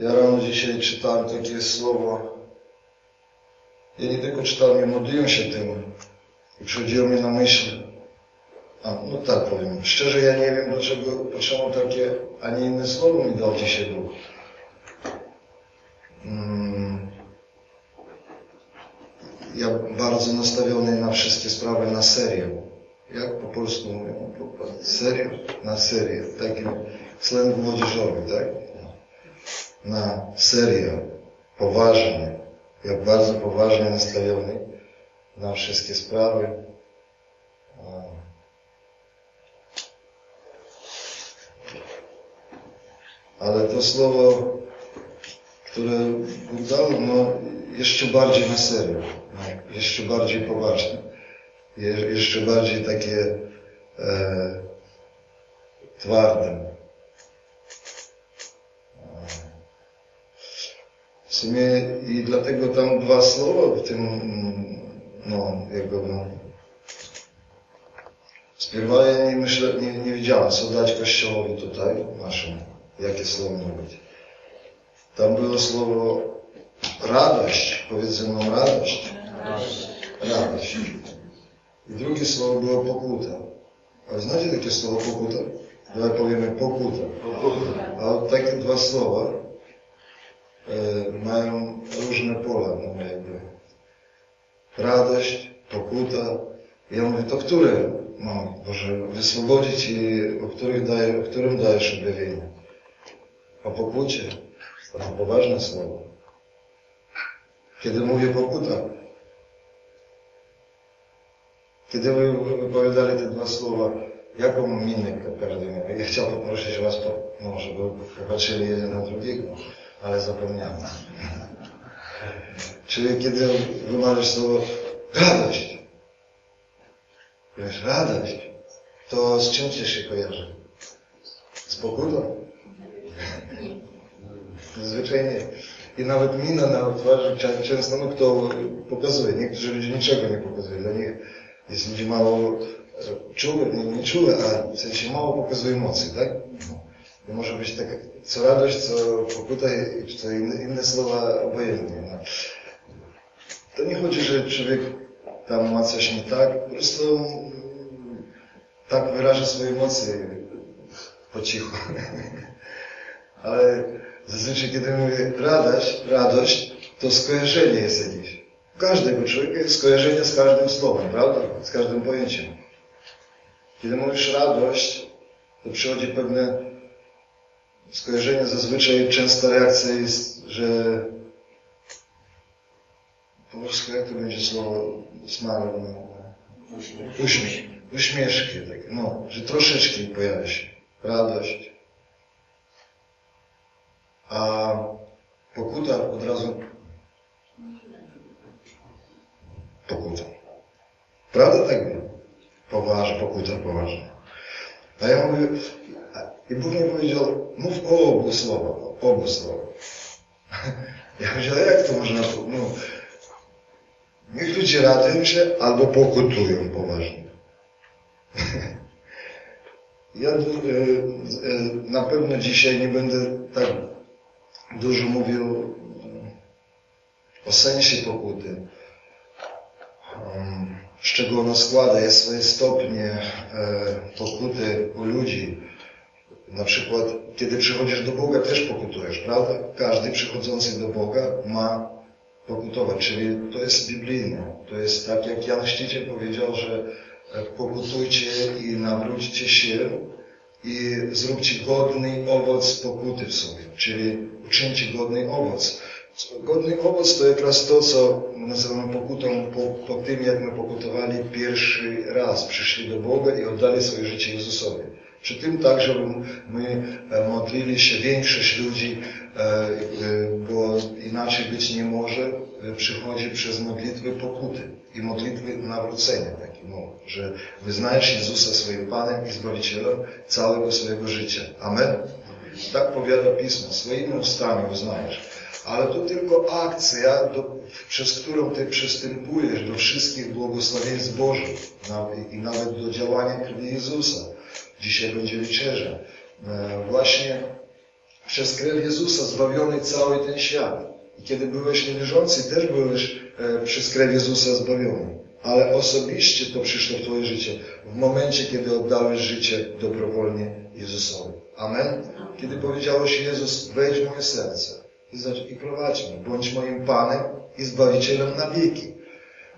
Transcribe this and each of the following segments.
Ja rano dzisiaj czytałem takie słowo. Ja nie tylko czytałem, ja modliłem się tym i przychodziło mi na myśl, a, no tak powiem, szczerze ja nie wiem dlaczego, dlaczego takie, a nie inne słowo mi dał dzisiaj Bóg. Mm. Ja bardzo nastawiony na wszystkie sprawy na serio. Jak po polsku mówią? Serio? Na serię. Taki slang młodzieżowy, tak? Na serio. Poważnie. Ja bardzo poważnie nastawiony na wszystkie sprawy. Ale to słowo, które Bóg dał, no jeszcze bardziej na serio, jeszcze bardziej poważne, jeszcze bardziej takie e, twarde. Sumie i dlatego tam dwa słowa w tym, no, jakby, no, Spierwa ja nie, myślę, nie, nie wiedziałem, co dać Kościołowi tutaj, naszym, jakie słowo mówić. Tam było słowo radość, powiedz ze mną radość. Radość. radość. I drugie słowo było pokuta. A znacie takie słowo pokuta? Давай powiemy pokuta. A takie dwa słowa e, mają różne pola, no jakby. Radość, pokuta. Ja mówię, to które mam, Boże, wyswobodzić i o, których daje, o którym dajesz objawienie? O pokucie. To poważne słowo. Kiedy mówię pokuta, kiedy wy wypowiadali te dwa słowa, jaką minę każdy? Ja chciałbym prosić Was, no, żeby popatrzyli jeden na drugiego, ale zapomniałem. Czyli kiedy wymawiasz słowo radość, wiesz, radość, to z czym Cię się kojarzy? Z pokutą? Zwyczajnie. I nawet mina na twarzy często, no kto pokazuje. Niektórzy ludzie niczego nie pokazują. Dla nich jest ludzi mało czuły, nie, nie czuły, a w sensie mało pokazuje emocji, tak? No. Może być tak, co radość, co pokuta, czy co inne, inne słowa obojętnie. No. To nie chodzi, że człowiek tam ma coś nie tak, po prostu tak wyraża swoje emocje po cichu. Ale zazwyczaj, kiedy mówię radość, radość, to skojarzenie jest jakieś. Każdego człowieka jest skojarzenie z każdym słowem, prawda? Z każdym pojęciem. Kiedy mówisz radość, to przychodzi pewne skojarzenie. Zazwyczaj częsta reakcja jest, że po polsku jak to będzie słowo smile? No, uśmiech. Uśmieszki takie, no, że troszeczkę pojawia się radość. A pokuta od razu pokuta. Prawda tak było? Poważna, pokuta poważna. A ja mówię, i mi powiedział, mów obu słowach, o obu słowach. Ja powiedziałem, jak to można, no, niech ludzie radują się albo pokutują poważnie. Ja e, e, na pewno dzisiaj nie będę tak dużo mówił o sensie pokuty z czego ona składa, jest swoje stopnie e, pokuty u ludzi. Na przykład, kiedy przychodzisz do Boga, też pokutujesz, prawda? Każdy przychodzący do Boga ma pokutować, czyli to jest biblijne. To jest tak, jak Jan Chrzciciel powiedział, że e, pokutujcie i nawróćcie się i zróbcie godny owoc pokuty w sobie, czyli uczyńcie godny owoc. Godny owoc to jak to, co nazywamy pokutą po, po tym, jak my pokutowali pierwszy raz, przyszli do Boga i oddali swoje życie Jezusowi. Przy tym tak, żeby my e, modlili się, większość ludzi, e, e, bo inaczej być nie może, przychodzi przez modlitwy pokuty i modlitwy nawrócenia, takie, no, że wyznajesz Jezusa swoim Panem i Zbawicielem całego swojego życia. Amen? Tak powiada Pismo, swoimi ustami uznajesz ale to tylko akcja, do, przez którą Ty przystępujesz do wszystkich błogosławieństw Bożych i nawet do działania krwi Jezusa. Dzisiaj będzie wieczerza. E, właśnie przez krew Jezusa zbawiony cały ten świat. I kiedy byłeś niewierzący, też byłeś e, przez krew Jezusa zbawiony. Ale osobiście to przyszło w Twoje życie w momencie, kiedy oddałeś życie dobrowolnie Jezusowi. Amen? Kiedy powiedziałeś Jezus, wejdź w moje serce i, i prowadź mnie, bądź moim Panem i Zbawicielem na wieki.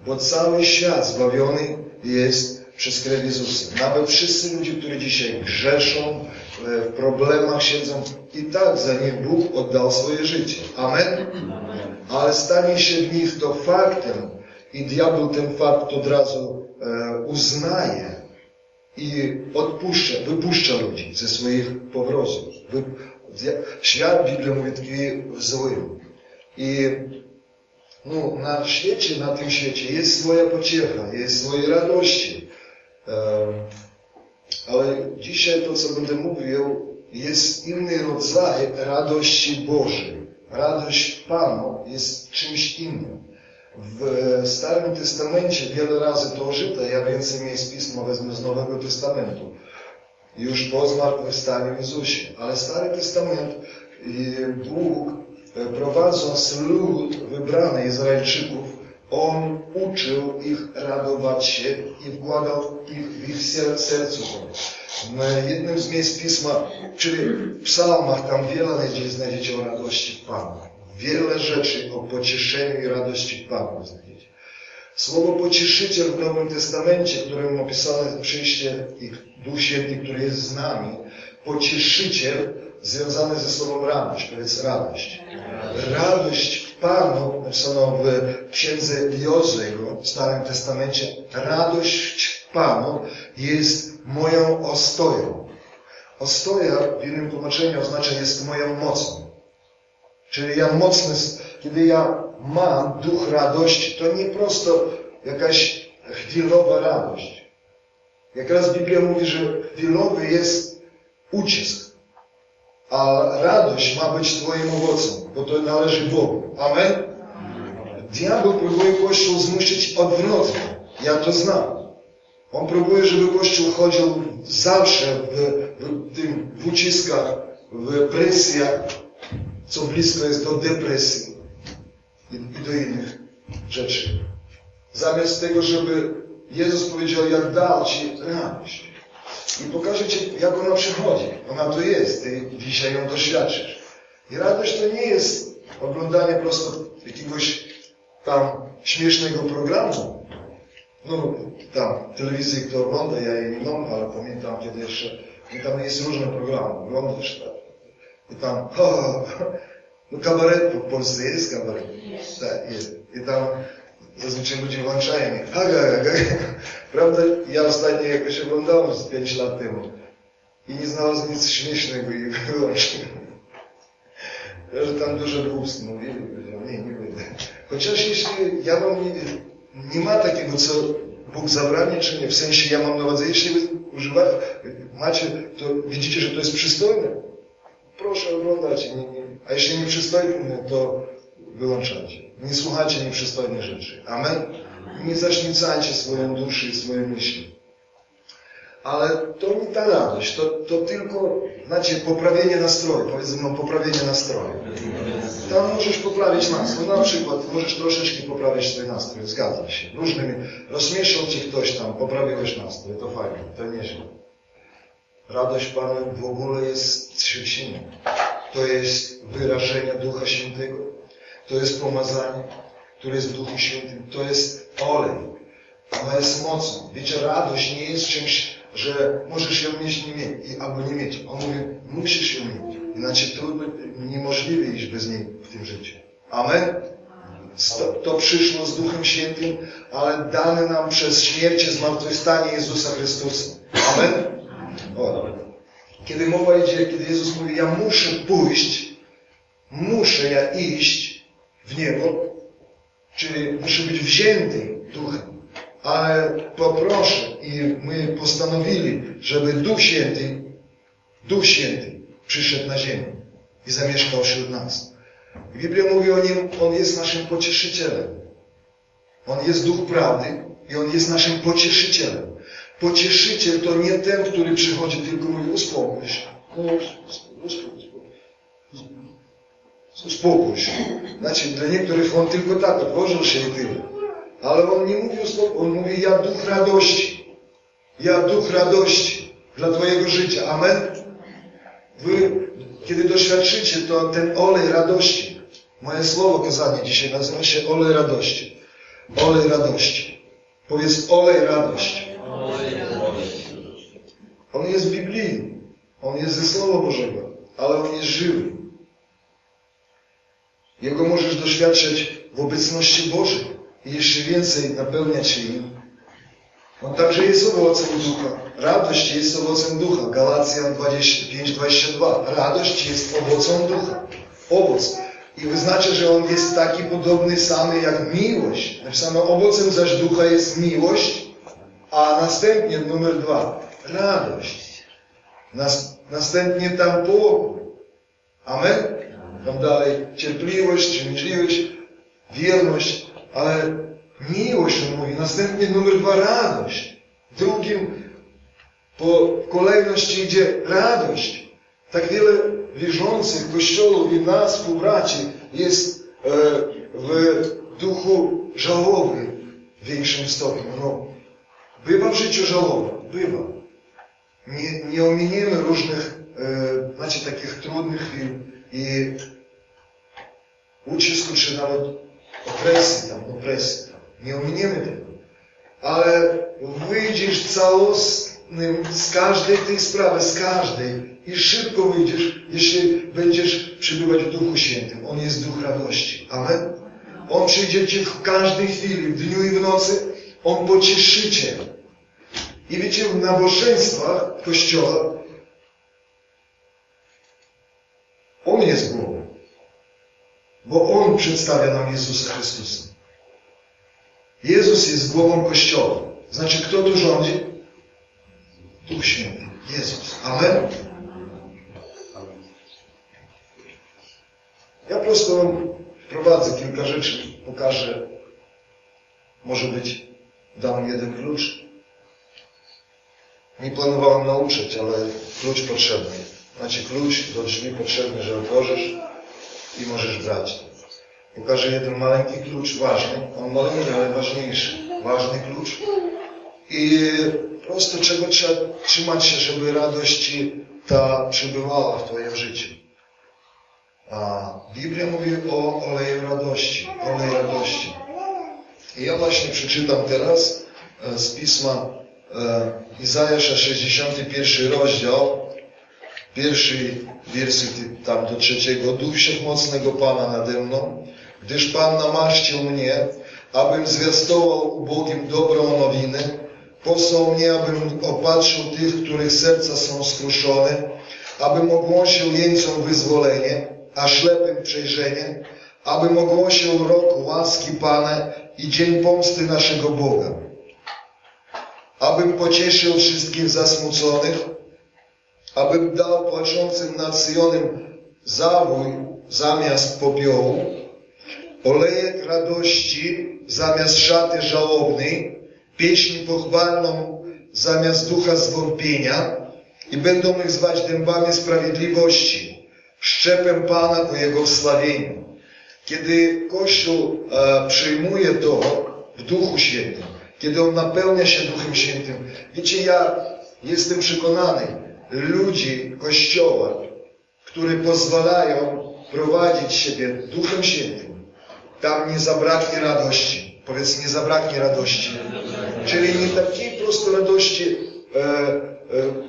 Bo cały świat zbawiony jest przez krew Jezusa. Nawet wszyscy ludzie, którzy dzisiaj grzeszą, w problemach siedzą, i tak za nich Bóg oddał swoje życie. Amen? Ale stanie się w nich to faktem i diabeł ten fakt od razu e, uznaje i odpuszcza, wypuszcza ludzi ze swoich powrozów. Świat, Biblia mówi, taki zły. I no, na świecie, na tym świecie jest swoja pociecha, jest swoje radości. Ale dzisiaj to, co będę mówił, jest inny rodzaj radości Bożej. Radość Panu jest czymś innym. W Starym Testamencie wiele razy to użyte. Ja więcej miejsc Pisma wezmę z Nowego Testamentu. Już po zmartwychwstaniu Jezusie. Ale Stary Testament Bóg prowadząc lud wybrany Izraelczyków, On uczył ich radować się i wkładał ich w ich sercu. W jednym z miejsc Pisma, czyli w psalmach, tam wiele znajdziecie o radości w Panu. Wiele rzeczy o pocieszeniu i radości w Panu znajdziecie. Słowo pocieszyciel w Nowym Testamencie, którym opisane jest przyjście i Duch Święty, który jest z nami, pocieszyciel związany ze słowem radość, powiedz radość. Radość Panu, napisano w księdze Jozego w Starym Testamencie, radość Panu jest moją ostoją. Ostoja w innym tłumaczeniu oznacza jest moją mocą. Czyli ja mocny, kiedy ja mam duch radości, to nie prosto jakaś chwilowa radość. Jak raz Biblia mówi, że chwilowy jest ucisk, a radość ma być Twoim owocem, bo to należy Bogu. Amen? Diabeł próbuje Kościół zmusić odwrotnie. Ja to znam. On próbuje, żeby Kościół chodził zawsze w, w tym w uciskach, w presjach, co blisko jest do depresji i, i do innych rzeczy. Zamiast tego, żeby Jezus powiedział, jak dał Ci radość. I pokażę Ci, jak ona przychodzi. Ona tu jest. Ty dzisiaj ją doświadczysz. I radość to nie jest oglądanie prosto jakiegoś tam śmiesznego programu. No, tam telewizji kto ogląda, ja jej nie oglądam, ale pamiętam kiedy jeszcze, i tam jest różne programy, oglądasz tak. I tam, ho, no kabaret po Polsce jest kabaret. Tak, jest. I tam zazwyczaj ludzie włączają mnie. Haga, haga. Prawda? Ja ostatnio jakoś oglądałem z 5 lat temu i nie znalazłem nic śmiesznego i wyłączyłem. Że tam dużo głupstw mówili, nie, nie będę. Chociaż jeśli ja wam nie, nie ma takiego, co Bóg zabrania, czy nie, w sensie ja mam na uwadze, jeśli wy używacie, macie, to widzicie, że to jest przystojne. Proszę oglądać, nie, nie. a jeśli nie przystojne, to wyłączajcie. Nie słuchajcie nieprzystojnych rzeczy. Amen? Nie zaśmiecajcie swoją duszy i swoje myśli. Ale to nie ta radość, to, to tylko, znacie, poprawienie nastroju, powiedzmy, no, poprawienie nastroju. Tam możesz poprawić nastrój, na przykład możesz troszeczkę poprawić swój nastrój, zgadzam się. Różnymi, rozśmieszył Ci ktoś tam, poprawiłeś nastrój, to fajnie, to nieźle. Radość Pana w ogóle jest trzcinem. To jest wyrażenie Ducha Świętego. To jest pomazanie, które jest w Duchu Świętym. To jest olej. Ona jest mocą. Wiecie, radość nie jest czymś, że możesz ją mieć nie mieć, albo nie mieć. On mówi, musisz ją mieć. Inaczej trudno, niemożliwe iść bez niej w tym życiu. Amen? To, przyszło z Duchem Świętym, ale dane nam przez śmierć i zmartwychwstanie Jezusa Chrystusa. Amen? O. Kiedy mowa idzie, kiedy Jezus mówi, ja muszę pójść, muszę ja iść w niebo, czyli muszę być wzięty Duchem, ale poproszę i my postanowili, żeby Duch Święty, Duch Święty przyszedł na ziemię i zamieszkał wśród nas. Biblia mówi o Nim, On jest naszym pocieszycielem. On jest Duch Prawdy i On jest naszym pocieszycielem. Pocieszyciel to nie ten, który przychodzi tylko mówi uspokój się. Uspokój, się. Znaczy, dla niektórych on tylko tak odłożył się i tyle. Ale on nie mówi uspokój, on mówi, ja duch radości. Ja duch radości dla Twojego życia. Amen? Wy, kiedy doświadczycie, to ten olej radości, moje słowo kazanie dzisiaj nazywa się olej radości. Olej radości. Powiedz olej radości. On jest biblijny. On jest ze Słowa Bożego, ale on jest żywy. Jego możesz doświadczać w obecności Bożej i jeszcze więcej napełniać się im. On także jest owocem ducha. Radość jest owocem ducha. Galacjan 5:22. Radość jest owocem ducha. Owoc. I wyznacza, że on jest taki podobny samy jak miłość. Napisano, owocem zaś ducha jest miłość, a następnie numer dwa, radość. Nas, następnie tam pokój. Amen? Tam dalej cierpliwość, cierpliwość, wierność, ale miłość, on mówi. Następnie numer dwa, radość. Drugim po kolejności idzie radość. Tak wiele wierzących kościołów i nas, współbraci, jest e, w duchu żałoby w większym stopniu. No, bywa w życiu żałoba, bywa. Nie, nie ominiemy różnych, e, znaczy takich trudnych chwil i ucisku, czy nawet opresji, tam, opresji. Tam. Nie ominiemy tego. Ale wyjdziesz całostnym z każdej tej sprawy, z każdej i szybko wyjdziesz, jeśli będziesz przebywać w Duchu Świętym. On jest Duch radości. Amen? On przyjdzie Ci w każdej chwili, w dniu i w nocy. On pocieszy Cię. I wiecie, w nabożeństwach Kościoła On jest głową. Bo On przedstawia nam Jezusa Chrystusa. Jezus jest głową Kościoła. Znaczy, kto tu rządzi? Duch Święty. Jezus. Amen? Ja prosto wprowadzę kilka rzeczy, pokażę. Może być, dam jeden klucz. Nie planowałem nauczyć, ale klucz potrzebny. Znaczy klucz do drzwi potrzebny, że otworzysz i możesz brać. Pokażę jeden maleńki klucz, ważny. On maleńki, ale ważniejszy. Ważny klucz. I prosto czego trzeba trzymać się, żeby radość ta przybywała w Twoim życiu. A Biblia mówi o oleju radości. Olej radości. I ja właśnie przeczytam teraz z pisma Izajasza 61 rozdział, pierwszy wierszy tam do trzeciego. Duch Wszechmocnego Pana nade mną, gdyż Pan namaszcił mnie, abym zwiastował ubogim dobrą nowinę, posłał mnie, abym opatrzył tych, których serca są skruszone, abym ogłosił jeńcom wyzwolenie, a ślepym przejrzenie, abym ogłosił rok łaski Pana i dzień pomsty naszego Boga. Abym pocieszył wszystkich zasmuconych, abym dał płaczącym nad Syjonem zawój zamiast popiołu, olejek radości zamiast szaty żałobnej, pieśń pochwalną zamiast ducha zwątpienia i będą ich zwać dębami sprawiedliwości, szczepem Pana ku Jego wslawieniu. Kiedy Kościół e, przyjmuje to w Duchu Świętym, kiedy on napełnia się Duchem Świętym, wiecie, ja jestem przekonany, ludzi Kościoła, którzy pozwalają prowadzić siebie Duchem Świętym, tam nie zabraknie radości. Powiedz, nie zabraknie radości. Czyli nie takiej prosto radości e, e,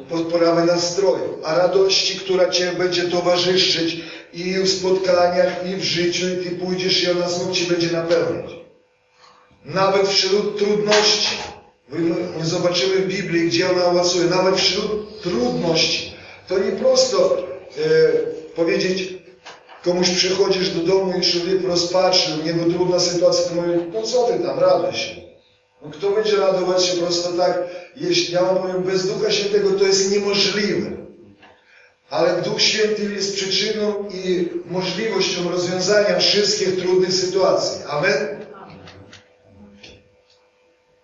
poprawy nastroju, a radości, która Cię będzie towarzyszyć i w spotkaniach, i w życiu, i Ty pójdziesz i ona znów Ci będzie napełniać. Nawet wśród trudności. My zobaczymy w Biblii, gdzie ona owocuje. Nawet wśród trudności. To nie prosto e, powiedzieć, komuś przychodzisz do domu i człowiek rozpatrzył, u niego trudna sytuacja, to mówi, no co ty tam, raduj się. No kto będzie radować się prosto tak, jeśli ja powiem, bez Ducha Świętego to jest niemożliwe. Ale Duch Święty jest przyczyną i możliwością rozwiązania wszystkich trudnych sytuacji. Amen?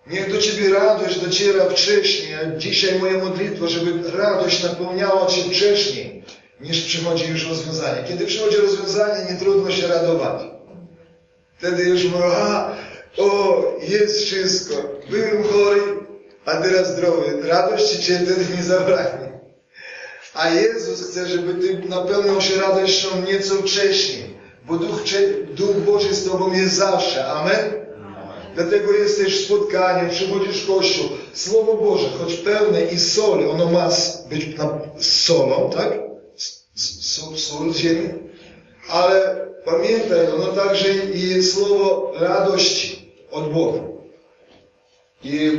Niech do Ciebie radość dociera wcześniej, a dzisiaj moja modlitwa, żeby radość napełniała Cię wcześniej, niż przychodzi już rozwiązanie. Kiedy przychodzi rozwiązanie, nie trudno się radować. Wtedy już mówię, a, o, jest wszystko. Byłem chory, a teraz zdrowy. Radości Cię wtedy nie zabraknie. A Jezus chce, żeby Ty napełniał się radością nieco wcześniej, bo Duch, Duch Boży z Tobą jest zawsze. Amen? Dlatego jesteś w spotkaniu, przychodzisz w kościół. Słowo Boże, choć pełne i soli, ono ma być solą, tak? Sól, sól ziemi. Ale pamiętaj, ono także i słowo radości od Boga. I,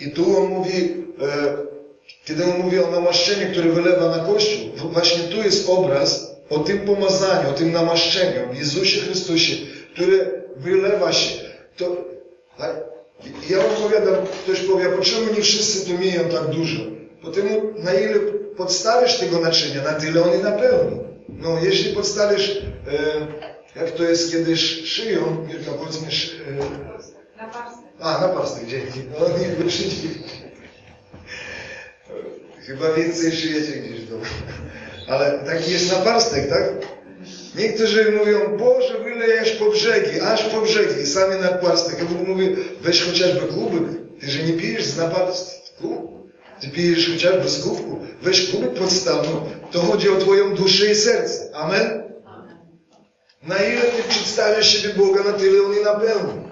i tu on mówi, e, kiedy on mówi o namaszczeniu, które wylewa na Kościół, właśnie tu jest obraz o tym pomazaniu, o tym namaszczeniu w Jezusie Chrystusie, które wylewa się to ja wam powiadam, ktoś powie, a czemu nie wszyscy to mają tak dużo? Bo temu, na ile podstawisz tego naczynia, na tyle on je napełni. No, jeśli podstawisz, e, jak to jest kiedyś szyją, Mirka, powiedz mi, e, na parstek. A, na parstek, dzięki. No, nie przyjdzie. Chyba więcej szyjecie gdzieś w domu. Ale taki jest naparstek, tak? Niektórzy mówią, Boże, wylejesz po brzegi, aż po brzegi, sami na płastek. Ja mówię, weź chociażby kubek. Ty że nie pijesz z napastku, ty pijesz chociażby z kubku. Weź kubek podstaw, no, to chodzi o Twoją duszę i serce. Amen? Na ile Ty przedstawiasz siebie Boga, na tyle On je napełni.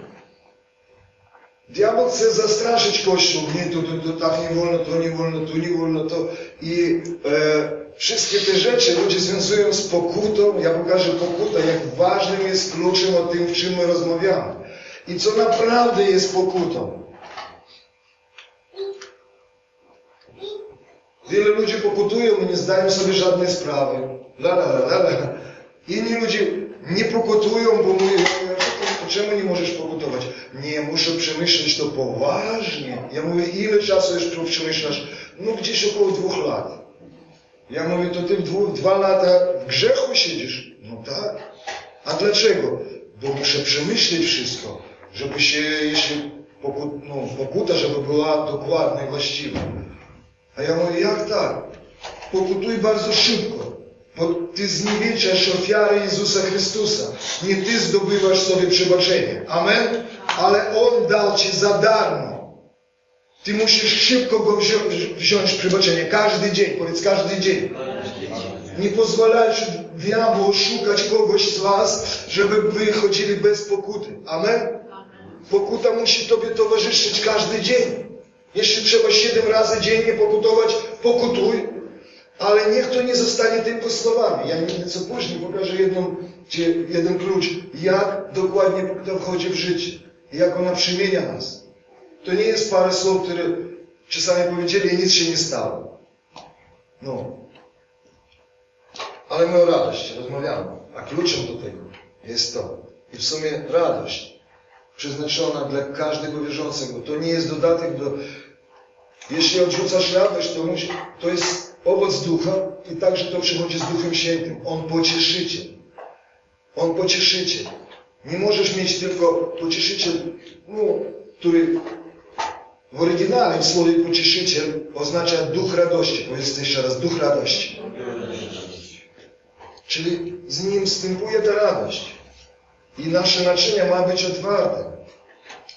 Diabeł chce zastraszyć Kościół. Nie, to, to, to tak nie wolno, to nie wolno, to nie wolno, to. I e, Wszystkie te rzeczy ludzie związują z pokutą. Ja pokażę pokutę, jak ważnym jest kluczem o tym, w czym my rozmawiamy. I co naprawdę jest pokutą. Wiele ludzi pokutują i nie zdają sobie żadnej sprawy. La, la, la, la. Inni ludzie nie pokutują, bo mówią, czemu nie możesz pokutować? Nie, muszę przemyśleć to poważnie. Ja mówię, ile czasu już przemyślasz? No gdzieś około dwóch lat. Ja mówię, to ty w dwa lata w grzechu siedzisz. No tak. A dlaczego? Bo muszę przemyśleć wszystko, żeby się, jeśli no, pokuta, żeby była dokładna i właściwa. A ja mówię, jak tak? Pokutuj bardzo szybko, bo ty zniewiczasz ofiarę Jezusa Chrystusa. Nie ty zdobywasz sobie przebaczenie. Amen? Ale On dał ci za darmo. Ty musisz szybko go wziąć, wziąć przebaczenie. Każdy dzień, powiedz każdy dzień. Nie pozwalajcie diabłu szukać kogoś z was, żeby wychodzili bez pokuty. Amen? Pokuta musi Tobie towarzyszyć każdy dzień. Jeśli trzeba siedem razy dziennie pokutować, pokutuj, ale niech to nie zostanie tylko słowami. Ja nieco później pokażę jedną, jeden klucz, jak dokładnie pokuta wchodzi w życie, jak ona przemienia nas. To nie jest parę słów, które czasami powiedzieli i nic się nie stało. No. Ale my o radości rozmawiamy. A kluczem do tego jest to. I w sumie radość przeznaczona dla każdego wierzącego. To nie jest dodatek do... Jeśli odrzucasz radość, to, musi... to jest owoc ducha i także to przychodzi z Duchem Świętym. On pocieszyciel. On pocieszyciel. Nie możesz mieć tylko pocieszyciel, no, który w oryginale w słowie pocieszyciel oznacza duch radości. Powiedzcie jeszcze raz, duch radości. Czyli z nim wstępuje ta radość. I nasze naczynia ma być otwarte.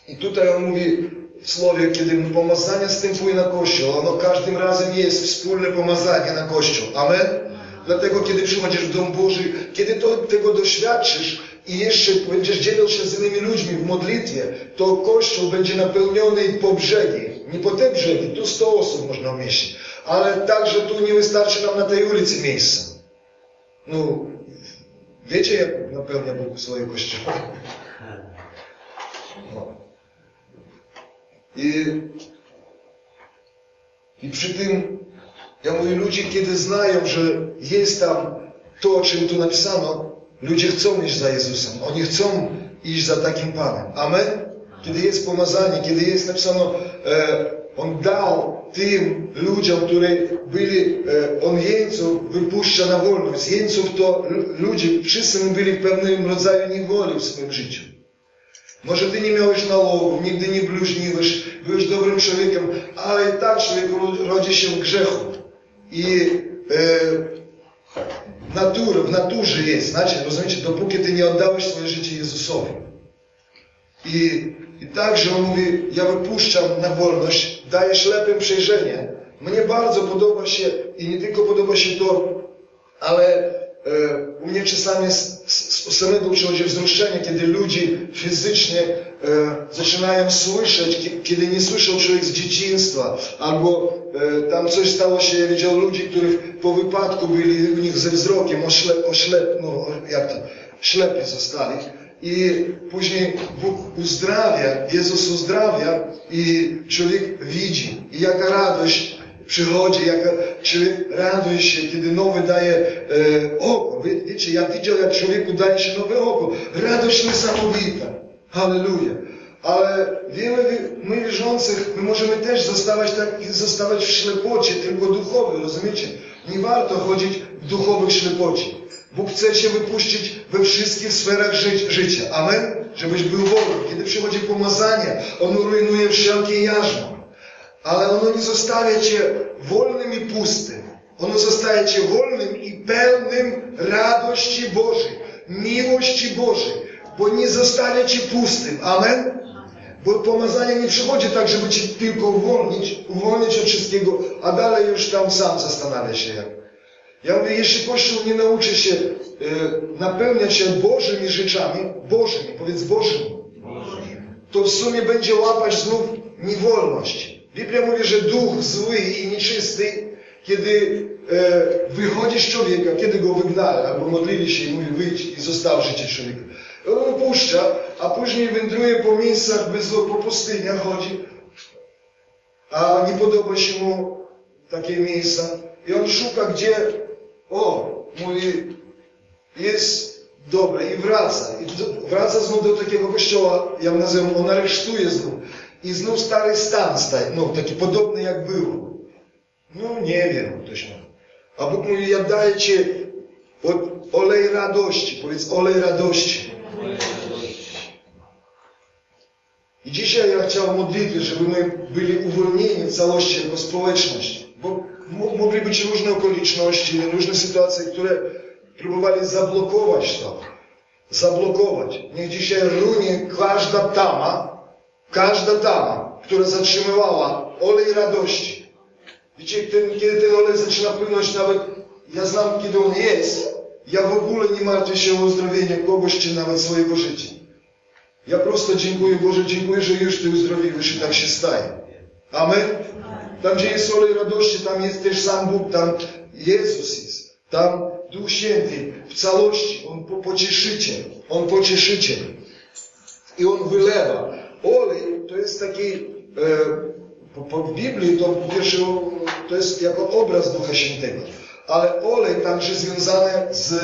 I tutaj on mówi w słowie, kiedy pomazanie wstępuje na Kościół, ono każdym razem jest wspólne pomazanie na Kościół. Amen? Dlatego, kiedy przychodzisz w dom Boży, kiedy to, tego doświadczysz, i jeszcze będziesz dzielił się z innymi ludźmi w modlitwie, to Kościół będzie napełniony po brzegi. Nie po te brzegi, tu 100 osób można umieścić. Ale także tu nie wystarczy nam na tej ulicy miejsca. No, wiecie jak napełnia Bóg swoje kościoły? No. I, I przy tym, ja mówię, ludzie kiedy znają, że jest tam to, o czym tu napisano, Ludzie chcą iść za Jezusem. Oni chcą iść za takim Panem. Amen? Kiedy jest pomazanie, kiedy jest napisano, e, On dał tym ludziom, którzy byli, e, On jeńców wypuszcza na wolność. Jeńców to ludzie, wszyscy byli w pewnym rodzaju niewoli w swoim życiu. Może ty nie miałeś nałogów, nigdy nie bluźniłeś, byłeś dobrym człowiekiem, ale i tak człowiek rodzi się w grzechu. E, Natura, w naturze jest. Znaczy, rozumiecie, dopóki ty nie oddałeś swoje życie Jezusowi. I, I także on mówi, ja wypuszczam na wolność, daję ślepym przejrzenie. Mnie bardzo podoba się, i nie tylko podoba się to, ale E, u mnie czasami u samego przychodzi wzruszenie, kiedy ludzie fizycznie zaczynają słyszeć, kiedy nie słyszał człowiek z dzieciństwa, albo e, tam coś stało się, ja widział ludzi, których po wypadku byli u nich ze wzrokiem, oślep, oślep, no jak to, ślepi zostali. I później Bóg uzdrawia, Jezus uzdrawia i człowiek widzi. I jaka radość przychodzi, jak człowiek raduje się, kiedy nowy daje e, oko. Wie, wiecie, ja widział, jak człowieku daje się nowe oko. Radość niesamowita. Halleluja. Ale wiele my wierzących, my możemy też zostawać tak, zostawać w ślepocie, tylko duchowej, rozumiecie? Nie warto chodzić w duchowych ślepoci. Bóg chce Cię wypuścić we wszystkich sferach ży życia. Amen? Żebyś był wolny. Kiedy przychodzi pomazanie, On rujnuje wszelkie jarzmo ale ono nie zostawia Cię wolnym i pustym. Ono zostaje Cię wolnym i pełnym radości Bożej, miłości Bożej, bo nie zostawia Cię pustym. Amen? Bo pomazanie nie przychodzi tak, żeby Cię tylko uwolnić, uwolnić od wszystkiego, a dalej już tam sam zastanawia się jak. Ja mówię, jeśli Kościół nie nauczy się y, napełniać się Bożymi rzeczami, Bożymi, powiedz Bożymi, to w sumie będzie łapać znów niewolność. Biblia mówi, że duch zły i nieczysty, kiedy e, wychodzi z człowieka, kiedy go wygnali, albo modlili się i mówi wyjdź i został życie człowieka. On opuszcza, a później wędruje po miejscach po pustyniach chodzi, a nie podoba się mu takie miejsca i on szuka gdzie, o, mówi, jest dobre i wraca. I wraca znów do takiego kościoła, ja nazywam, on aresztuje znów i znów stary stan staje, no taki podobny jak był. No nie wiem, ktoś mówi. A Bóg mówi, ja daję Ci olej radości. Powiedz olej radości. I dzisiaj ja chciałem modlitwy, żeby my byli uwolnieni całości jako społeczność. Bo mogli być różne okoliczności, różne sytuacje, które próbowali zablokować to. Zablokować. Niech dzisiaj runie każda tama, Każda dama, która zatrzymywała olej radości. Wiecie, ten, kiedy ten olej zaczyna płynąć nawet, ja znam kiedy on jest, ja w ogóle nie martwię się o uzdrowienie kogoś czy nawet swojego życia. Ja prosto dziękuję Boże, dziękuję, że już Ty uzdrowiłeś i tak się staje. Amen? Tam, gdzie jest olej radości, tam jest też sam Bóg, tam Jezus jest. Tam Duch Święty w całości, On po On pocieszyciel. I On wylewa olej to jest taki, e, po, po Biblii to po pierwsze to jest jako obraz Ducha Świętego, ale olej także związany z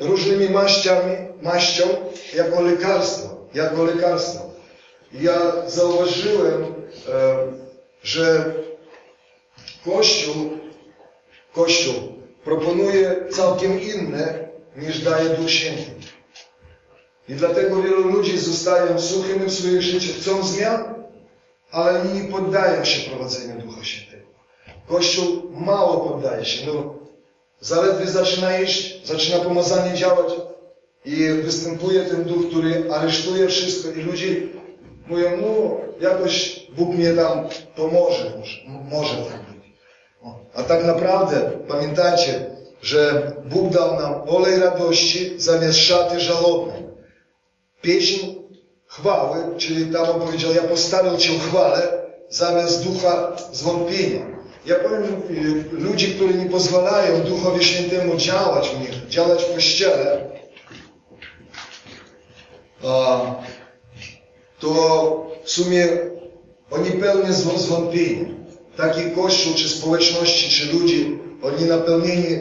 różnymi maściami, maścią jako lekarstwo, jako lekarstwo. Ja zauważyłem, e, że Kościół, Kościół proponuje całkiem inne niż daje Duch Święty. I dlatego wielu ludzi zostają suchymi w swoim życiu, chcą zmian, ale nie poddają się prowadzeniu Ducha Świętego. Kościół mało poddaje się. No, zaledwie zaczyna iść, zaczyna pomazanie działać i występuje ten duch, który aresztuje wszystko i ludzie mówią, no jakoś Bóg mnie tam pomoże, może, może tak być. A tak naprawdę pamiętajcie, że Bóg dał nam olej radości zamiast szaty żałobnej. Pieśń chwały, czyli tam on powiedział, ja postawię Cię chwale zamiast ducha zwątpienia. Ja powiem, y, ludzi, którzy nie pozwalają Duchowi Świętemu działać w nich, działać w Kościele, to w sumie oni pełnią zwątpienia. Taki Kościół, czy społeczności, czy ludzi, oni napełnieni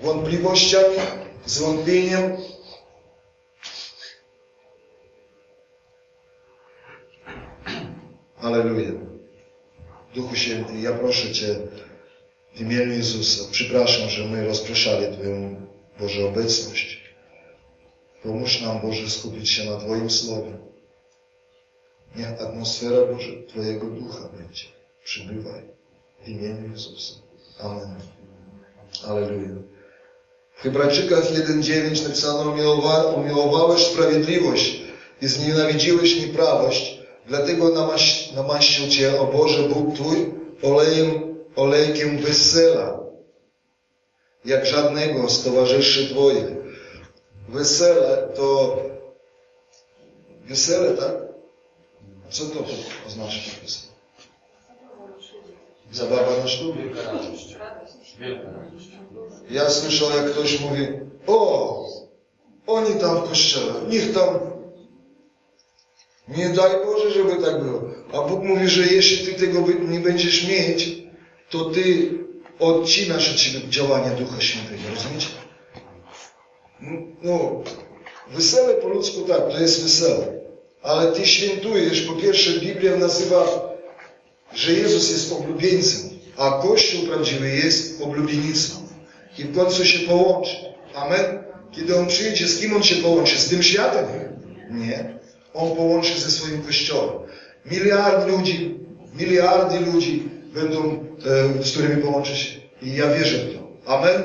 wątpliwościami, zwątpieniem, Aleluja. Duchu Święty, ja proszę Cię w imieniu Jezusa, przepraszam, że my rozpraszali Twoją Boże obecność. Pomóż nam, Boże, skupić się na Twoim Słowie. Niech atmosfera, Boże, Twojego Ducha będzie. Przybywaj w imieniu Jezusa. Amen. Aleluja. W Hebrajczykach 1.9 napisano, umiłowa, umiłowałeś sprawiedliwość i znienawidziłeś nieprawość, dlatego namaś, namaścił Cię, o Boże, Bóg Twój, olejem, olejkiem wesela, jak żadnego z towarzyszy Twoich. Wesele to wesele, tak? Co to oznacza wesele? Zabawa na ślubie. Ja słyszał, jak ktoś mówi, o, oni tam w kościele, niech tam, nie daj Boże, żeby tak było. A Bóg mówi, że jeśli Ty tego nie będziesz mieć, to Ty odcinasz od siebie działania Ducha Świętego, rozumiecie? No, wesele po ludzku tak, to jest wesele. Ale Ty świętujesz, po pierwsze Biblia nazywa, że Jezus jest oblubieńcem, a Kościół prawdziwy jest oblubienicą. I w końcu się połączy. Amen? Kiedy On przyjdzie, z kim On się połączy? Z tym światem? Nie. On połączy ze swoim Kościołem. Miliard ludzi, miliardy ludzi będą, e, z którymi połączy się. I ja wierzę w to. Amen?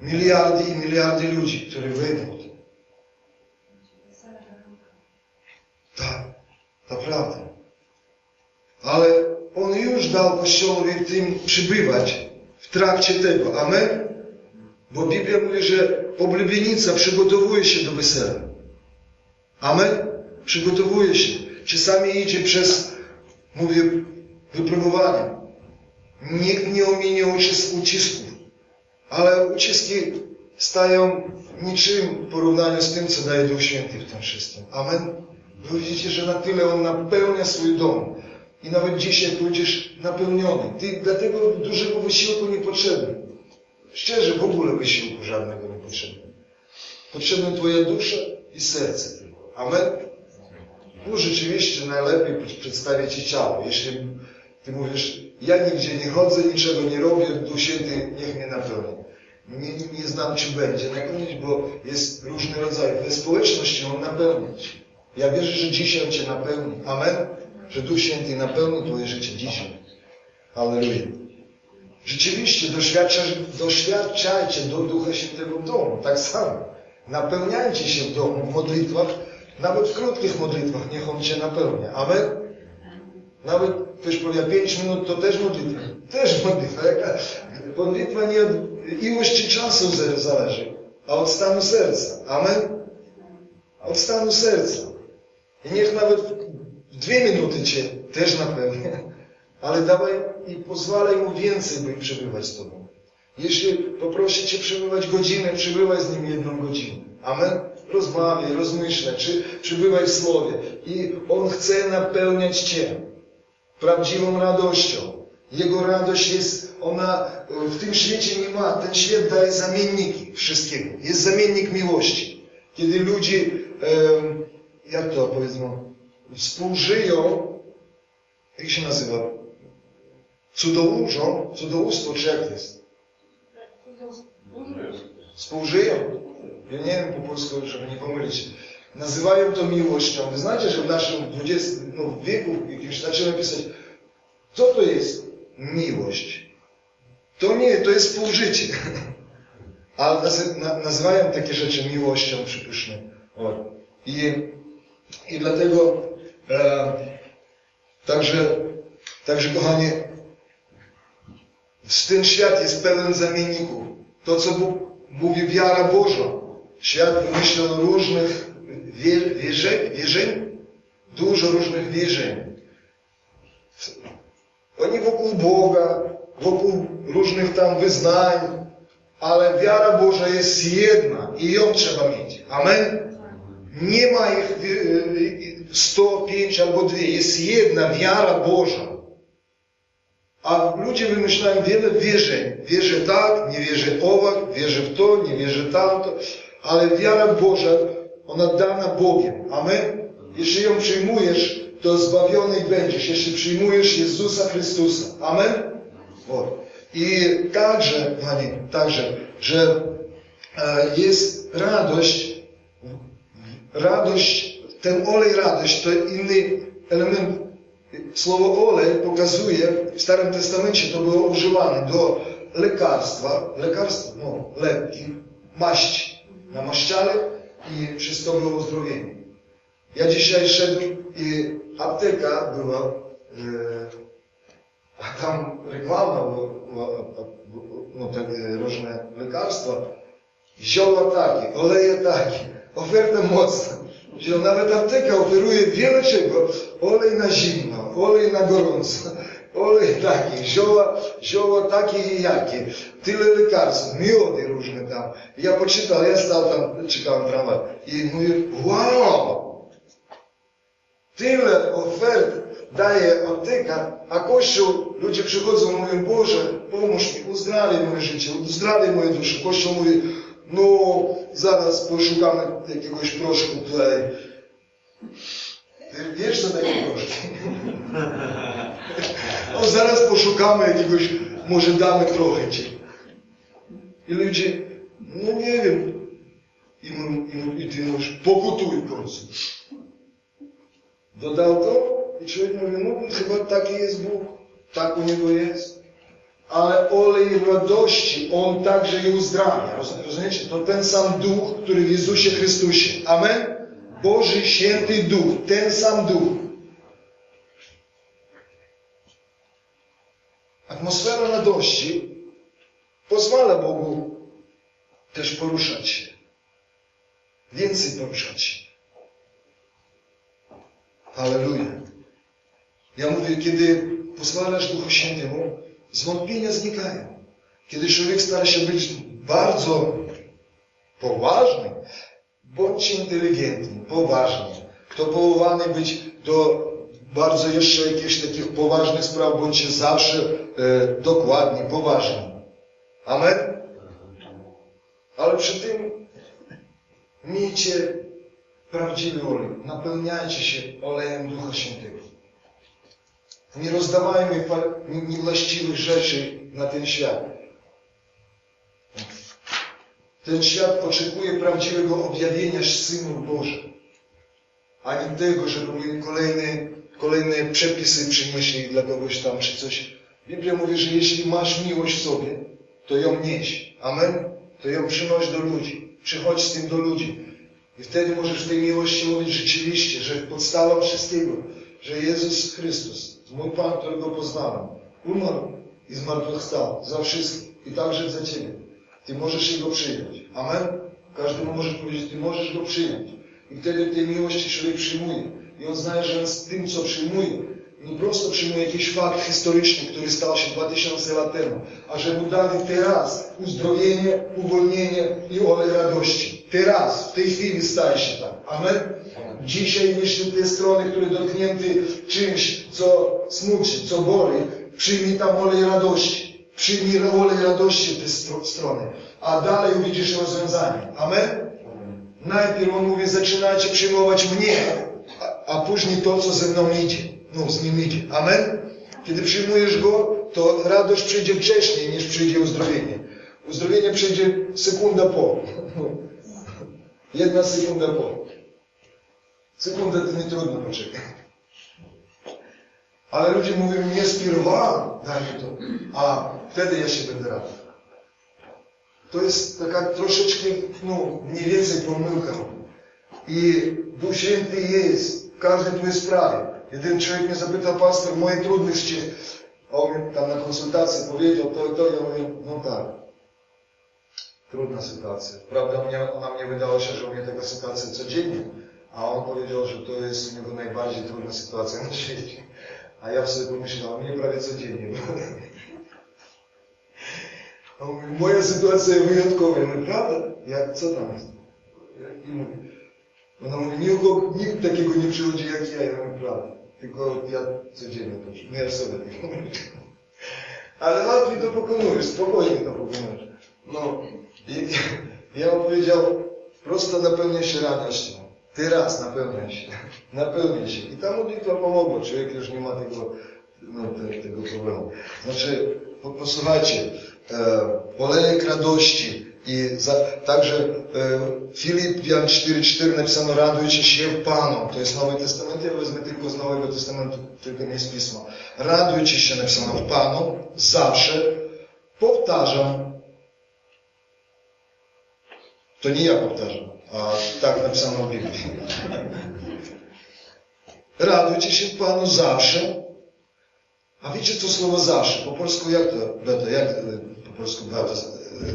Miliardy i miliardy ludzi, które wyjdą. Tak, naprawdę. Ale On już dał Kościołowi tym przybywać w trakcie tego. Amen? Bo Biblia mówi, że oblubienica przygotowuje się do wesela. Amen? Przygotowuje się. Czasami idzie przez, mówię, wypróbowanie. Nikt nie ominie ucisków, ale uciski stają niczym w porównaniu z tym, co daje Duch Święty w tym wszystkim. Amen? Wy widzicie, że na tyle On napełnia swój dom. I nawet dzisiaj pójdziesz napełniony. Ty dlatego dużego wysiłku nie potrzebny. Szczerze, w ogóle wysiłku żadnego nie potrzebny. Potrzebna Twoja dusza i serce tylko. Amen? No rzeczywiście najlepiej przedstawię Ci ciało. Jeśli Ty mówisz, ja nigdzie nie chodzę, niczego nie robię, Duch Święty niech mnie napełni. Nie, nie, znam, czy będzie napełnić, bo jest różny rodzaj. We społeczności On napełnić. Ja wierzę, że dzisiaj Cię napełni. Amen? Że Duch Święty napełni Twoje życie dzisiaj. Alleluja. Rzeczywiście doświadczajcie do Ducha Świętego w domu, tak samo. Napełniajcie się w domu w modlitwach, nawet w krótkich modlitwach, niech On Cię napełnia. Amen? Nawet ktoś powie, pięć minut to też modlitwa. Też modlitwa. Jaka? Modlitwa nie od ilości czasu zależy, a od stanu serca. Amen? Od stanu serca. I niech nawet dwie minuty Cię też napełnia. Ale dawaj i pozwalaj Mu więcej, by przebywać z Tobą. Jeśli poprosi Cię przebywać godzinę, przebywaj z Nim jedną godzinę. Amen? Rozmawiaj, rozmyślaj, czy przybywaj w Słowie. I On chce napełniać Cię prawdziwą radością. Jego radość jest, ona w tym świecie nie ma. Ten świat daje zamienniki wszystkiego. Jest zamiennik miłości. Kiedy ludzie, jak to powiedzmy, współżyją, jak się nazywa? Cudzołóżą? Cudzołóstwo, czy jak to jest? Współżyją. Ja nie wiem po polsku, żeby nie pomylić. Nazywają to miłością. Wy znacie, że w naszym XX no, wieku jakimś zaczęły pisać, co to jest miłość? To nie, to jest współżycie. Ale nazywają takie rzeczy miłością, przypuszczmy. I, I dlatego e, także, także kochani, ten świat jest pełen zamienników. To, co Bóg mówi wiara Boża. Różnych wierzeń, wierzeń, dużo różnych wierzeń. Oni wokół Boga, wokół różnych tam wyznań, ale wiara Boża jest jedna i ją trzeba mieć. Amen? Nie ma ich 105 albo dwie, jest jedna wiara Boża. A ludzie wymyślają wiele wierzeń. Wierzę tak, nie wierzę owak, wierzę w to, nie wierzę tamto. Ale wiara Boża, ona dana Bogiem. Amen? Jeśli ją przyjmujesz, to zbawiony będziesz, jeśli przyjmujesz Jezusa Chrystusa. Amen? O. I także, Panie, także, że e, jest radość, radość, ten olej radość to inny element Słowo olej pokazuje, w Starym Testamencie to było używane do lekarstwa, lekarstwa, no, leki, maść namaściali i przez to było uzdrowienie. Ja dzisiaj szedłem i apteka była, e, a tam reklama no takie różne lekarstwa, zioła takie, oleje takie, oferta mocna. Nawet apteka oferuje wiele czego. Olej na zimno, olej na gorąco, olej taki, zioła, zioła takie i jakie. Tyle lekarstw, miody różne tam. Ja poczytał, ja stał tam, czekałem dramat i mówię, wow! Tyle ofert daje apteka, a Kościół, ludzie przychodzą i mówią, Boże, pomóż mi, uzdrawiaj moje życie, uzdrawiaj moje duszę. Kościół mówi, no, zaraz poszukamy jakiegoś proszku tutaj. Ty wiesz, co proszki? No, zaraz poszukamy jakiegoś, może damy trochę ci. I ludzie, no nie wiem. I, i, i ty mówisz, pokutuj w końcu. Dodał to i człowiek mówi, no chyba taki jest Bóg, tak u Niego jest. Ale olej radości, On także je uzdrawia. Rozumiecie? To ten sam Duch, który w Jezusie Chrystusie. Amen? Boży Święty Duch, ten sam Duch. Atmosfera radości pozwala Bogu też poruszać się. Więcej poruszać się. Halleluja. Ja mówię, kiedy pozwalasz Duchu Świętemu, zwątpienia znikają. Kiedy człowiek stara się być bardzo poważny, bądźcie inteligentni, poważni. Kto powołany być do bardzo jeszcze jakichś takich poważnych spraw, bądźcie zawsze e, dokładni, poważni. Amen? Ale przy tym miejcie prawdziwy olej. Napełniajcie się olejem Ducha Świętego. Nie rozdawajmy niewłaściwych rzeczy na ten świat. Ten świat oczekuje prawdziwego objawienia synów Bożych, a nie tego, żeby kolejne, kolejne przepisy przymyślili dla kogoś tam, czy coś. Biblia mówi, że jeśli masz miłość w sobie, to ją nieś. Amen? To ją przynoś do ludzi. Przychodź z tym do ludzi. I wtedy możesz w tej miłości mówić rzeczywiście, że podstawą wszystkiego, że Jezus Chrystus, mój Pan, którego poznałem, umarł i zmartwychwstał za wszystkich i także za Ciebie. Ty możesz Jego przyjąć. Amen? Każdemu możesz powiedzieć, Ty możesz Go przyjąć. I wtedy tej miłości człowiek przyjmuje. I on zna, że z tym, co przyjmuje, nie prosto przyjmuje jakiś fakt historyczny, który stał się 2000 lat temu, a że mu dany teraz uzdrowienie, uwolnienie i olej radości. Teraz, w tej chwili staje się tak. Amen? Dzisiaj, jeśli te strony, które dotknięty czymś, co smuci, co boli, przyjmij tam olej radości. Przyjmij olej radości te strony, a dalej widzisz rozwiązanie. Amen? Najpierw on mówi, zaczynajcie przyjmować mnie, a, a później to, co ze mną idzie. No, z nim idzie. Amen? Kiedy przyjmujesz Go, to radość przyjdzie wcześniej, niż przyjdzie uzdrowienie. Uzdrowienie przyjdzie sekunda po. Jedna sekunda po. Sekundę to nie trudno poczekać. Ale ludzie mówią, nie spierwa, daj mi to, a wtedy ja się będę radł. To jest taka troszeczkę, no, mniej więcej pomyłka. I Duch Święty jest w każdej twojej sprawie. Jeden człowiek mnie zapytał, pastor, moje trudności, a on mi tam na konsultacji powiedział to i to, ja mówię, no tak. Trudna sytuacja. Prawda, mnie, ona mnie wydała się, że u mnie taka sytuacja codziennie, a on powiedział, że to jest u niego najbardziej trudna sytuacja na świecie. A ja sobie pomyślałem, mnie prawie codziennie. A on mówi, moja sytuacja jest wyjątkowa. Ja mówię, prawda? Jak, co tam jest? I mówi, ona mówi, nikt, nikt takiego nie przychodzi jak ja. Ja mówię, prawda. Tylko ja codziennie to nie sobie tego Ale łatwiej to pokonujesz, spokojnie to pokonujesz. No, i ja powiedział, prosto napełnia się radością. Teraz napełnia się, napełnia się. I ta modlitwa pomogła, człowiek już nie ma tego, no, te, tego problemu. Znaczy, posłuchajcie, olejek radości, i za, także e, Filipian 4,4 napisano radujcie się Panu. To jest Nowy Testament, ja wezmę tylko z Nowego Testamentu, tylko nie z Pisma. Radujcie się napisano w Panu zawsze. powtarzam. To nie ja powtarzam, a tak napisano w Biblii. Radujcie się w Panu zawsze. A wiecie co słowo zawsze? Po polsku jak to, Beto, jak e, po polsku Beto,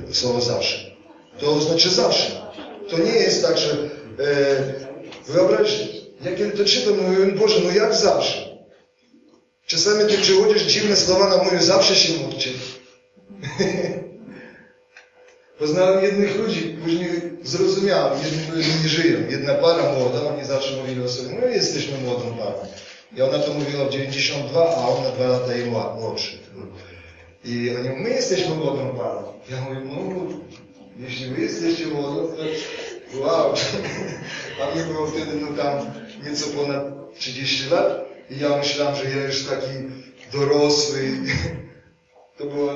e, słowo zawsze? To oznacza zawsze. To nie jest tak, że e, wyobraź, jak ja to czytam, mówię, Boże, no jak zawsze? Czasami ty przychodzisz dziwne słowa na mówię, zawsze się módlcie. Poznałem jednych ludzi, później zrozumiałem, jedni ludzie nie żyją. Jedna para młoda, oni zawsze mówili o sobie, no jesteśmy młodą parą. I ona to mówiła w 92, a on na dwa lata jej młodszy. I oni mówią, my jesteśmy młodą parą. Ja mówię, no, jeśli wy jesteście młodą, to wow. A mnie było wtedy, no tam, nieco ponad 30 lat. I ja myślałem, że ja już taki dorosły. To było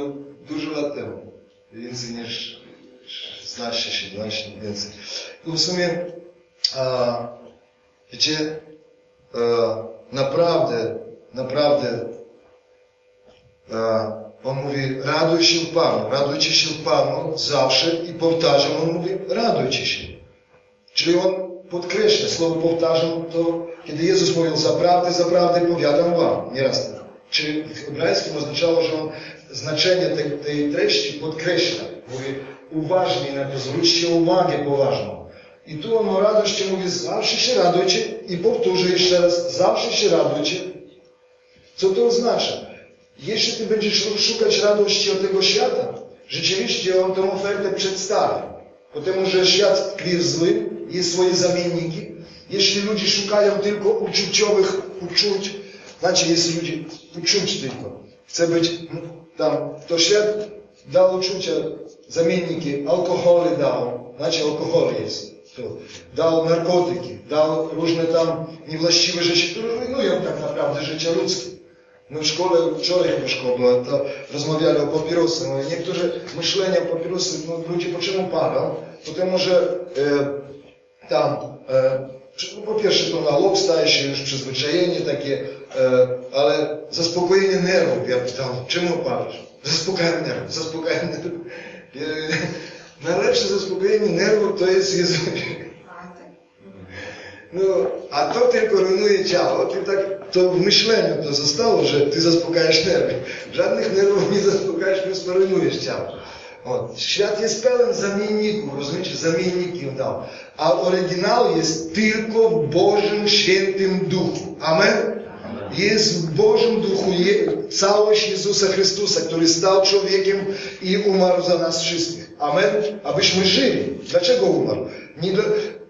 dużo lat temu. Więcej niż 16, 17, więcej. No w sumie, a, wiecie, a, naprawdę, naprawdę, a, on mówi, raduj się Panu, radujcie się Panu zawsze i powtarzam, on mówi, radujcie się. Czyli on podkreśla, słowo powtarzam, to kiedy Jezus mówił, zaprawdę, zaprawdę powiadam wam, nieraz tak. Czyli w hebrajskim oznaczało, że on znaczenie tej, tej treści podkreśla. Mówi, uważnie na to, zwróćcie uwagę poważną. I tu on o radości mówi, zawsze się radujcie i powtórzę jeszcze raz, zawsze się radujcie. Co to oznacza? Jeśli ty będziesz szukać radości od tego świata, rzeczywiście on tę ofertę przedstawi. Потому że świat tkwi w złym, jest swoje zamienniki. Jeśli ludzie szukają tylko uczuciowych uczuć, znaczy jest ludzi uczuć tylko. Chce być tam, to świat dał uczucia, zamienniki, alkoholy dał, znaczy alkohol jest. To, dał narkotyki, dał różne tam niewłaściwe rzeczy, które rujnują tak naprawdę życie ludzkie. No w szkole, wczoraj chyba szkoła to rozmawiali o papierosach. No, niektóre myślenia o papierosach, no ludzie po czemu palą? Potem może e, tam, e, po pierwsze to nalog staje się już przyzwyczajenie takie, e, ale zaspokojenie nerwów, ja pytam, czemu palisz? Zaspokajam nerwów, zaspokajam nerwów. E, najlepsze zaspokojenie nerwów to jest Jezusie. No, a to tylko rujnuje ciało, ty tak, to w myśleniu to zostało, że ty zaspokajasz nerwy. Żadnych nerwów nie zaspokajasz, więc rujnujesz ciało. Świat jest pełen zamienników, rozumiecie? Zamienniki dał. A oryginał jest tylko w Bożym Świętym Duchu. Amen? Jest w Bożym Duchu całość Jezusa Chrystusa, który stał człowiekiem i umarł za nas wszystkich. Amen? Abyśmy żyli. Dlaczego umarł? Nie do...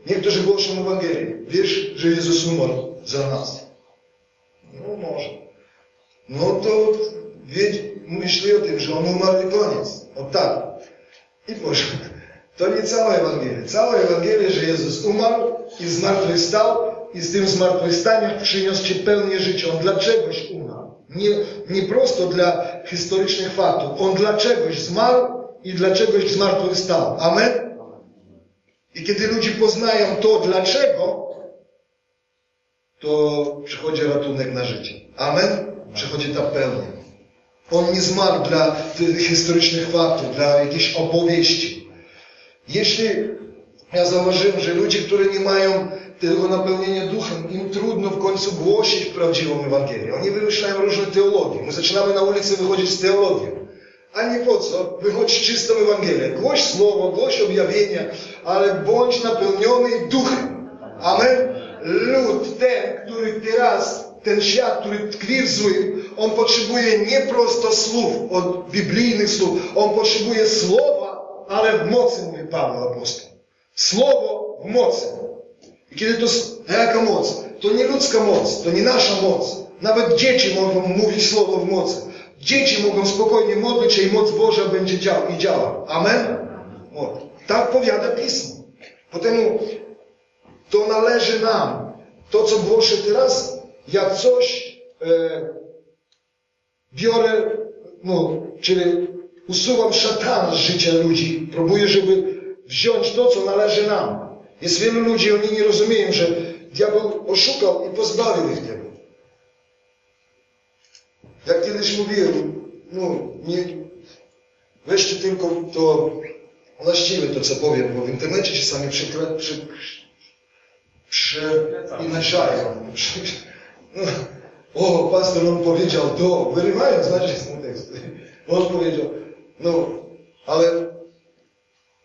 Niektórzy głoszą Ewangelię. Wiesz, że Jezus umarł za nas. No może. No to wiedz, myśli o tym, że On umarł i koniec. O tak. I poszedł. To nie cała Ewangelia. Cała Ewangelia, że Jezus umarł i zmartwychwstał i z tym zmartwychwstaniem przyniósł Ci pełnię życia. On dlaczegoś umarł. Nie, nie prosto dla historycznych faktów. On dlaczegoś zmarł i dlaczegoś zmartwychwstał. Amen? I kiedy ludzie poznają to dlaczego, to przychodzi ratunek na życie. Amen? Przychodzi ta pełnia. On nie zmarł dla tych historycznych faktów, dla jakichś opowieści. Jeśli ja zauważyłem, że ludzie, którzy nie mają tego napełnienia duchem, im trudno w końcu głosić prawdziwą Ewangelię. Oni wymyślają różne teologie. My zaczynamy na ulicy wychodzić z teologią. A nie po co? Wychodź czystą Ewangelię. Głoś słowo, głoś objawienia, ale bądź napełniony duchem. Amen? Lud ten, który teraz, ten świat, który tkwi w złym, on potrzebuje nie prosto słów, od biblijnych słów. On potrzebuje słowa, ale w mocy, mówi Paweł apostoł. Słowo w mocy. I kiedy to, a jaka moc? To nie ludzka moc, to nie nasza moc. Nawet dzieci mogą mówić słowo w mocy. Dzieci mogą spokojnie modlić się i moc Boża będzie dział i działa. Amen? O, tak powiada Pismo. Potem to należy nam. To, co głoszę teraz, ja coś e, biorę, no, czyli usuwam szatana z życia ludzi. Próbuję, żeby wziąć to, co należy nam. Jest wielu ludzi, oni nie rozumieją, że diabeł oszukał i pozbawił ich tego. Jak kiedyś mówiłem, no, nie, Weźcie tylko to właściwe to, co powiem, bo w internecie czasami przykre, przy, przeinaczają. Przy, no, o, pastor, on powiedział to, wyrywają, znaczy z kontekstu. On powiedział, no, ale,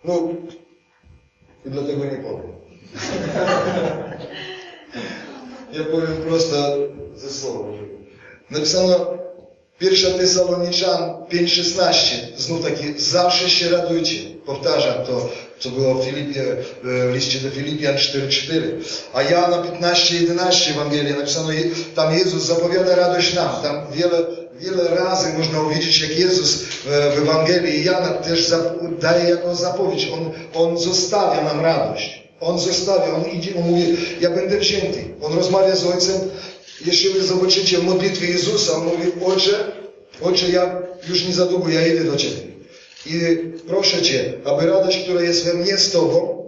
no, i dlatego nie powiem. Ja powiem prosto ze słowa. Napisano Pierwsza Tesaloniczan 5,16. Znów taki, zawsze się radujcie. Powtarzam to, co było w, Filipie, w liście do Filipian 4,4. A Jana 15,11 Ewangelia napisano, tam Jezus zapowiada radość nam. Tam wiele, wiele razy można uwidzieć, jak Jezus w Ewangelii Jana też daje jako zapowiedź. On, on zostawia nam radość. On zostawia, on idzie, on mówi, ja będę wzięty. On rozmawia z Ojcem. Jeśli wy zobaczycie w modlitwie Jezusa, mówi, Ojcze, Ojcze, ja już nie za długo, ja idę do Ciebie. I proszę Cię, aby radość, która jest we mnie z Tobą,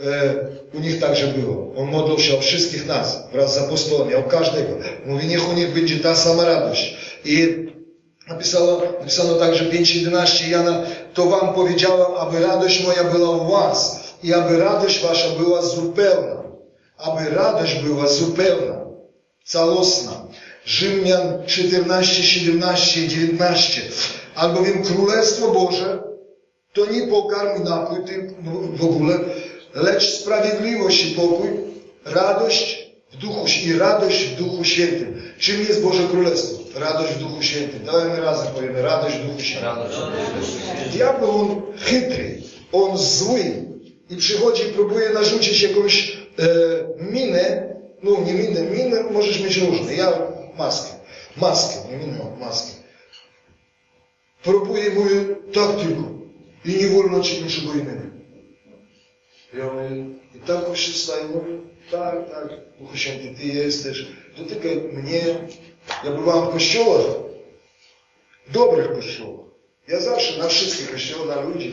e, u nich także było. On modlił się o wszystkich nas, wraz z apostołami, o każdego. Mówi, niech u nich będzie ta sama radość. I napisano, napisano także 5.11 Jana, to Wam powiedziałem, aby radość moja była u Was i aby radość Wasza była zupełna. Aby radość była zupełna, całosna. Rzymian 14, 17, 19. Albowiem Królestwo Boże to nie pokarm i napój w ogóle, lecz sprawiedliwość i pokój, radość w duchu i radość w Duchu Świętym. Czym jest Boże Królestwo? Radość w Duchu Świętym. Dajmy razem powiemy, radość w Duchu Świętym. Diabeł on chytry, on zły i przychodzi i próbuje narzucić jakąś e, minę, no nie minę, minę możesz mieć różne. Ja maskę, maskę, nie minę, maskę. Próbuje i mówi, tak tylko. I nie wolno ci niczego i tak on się tak, tak, Duchu Święty, Ty jesteś, dotykaj mnie. Ja bywałem w kościołach, dobrych kościołach. Ja zawsze na wszystkich kościołach, na ludzi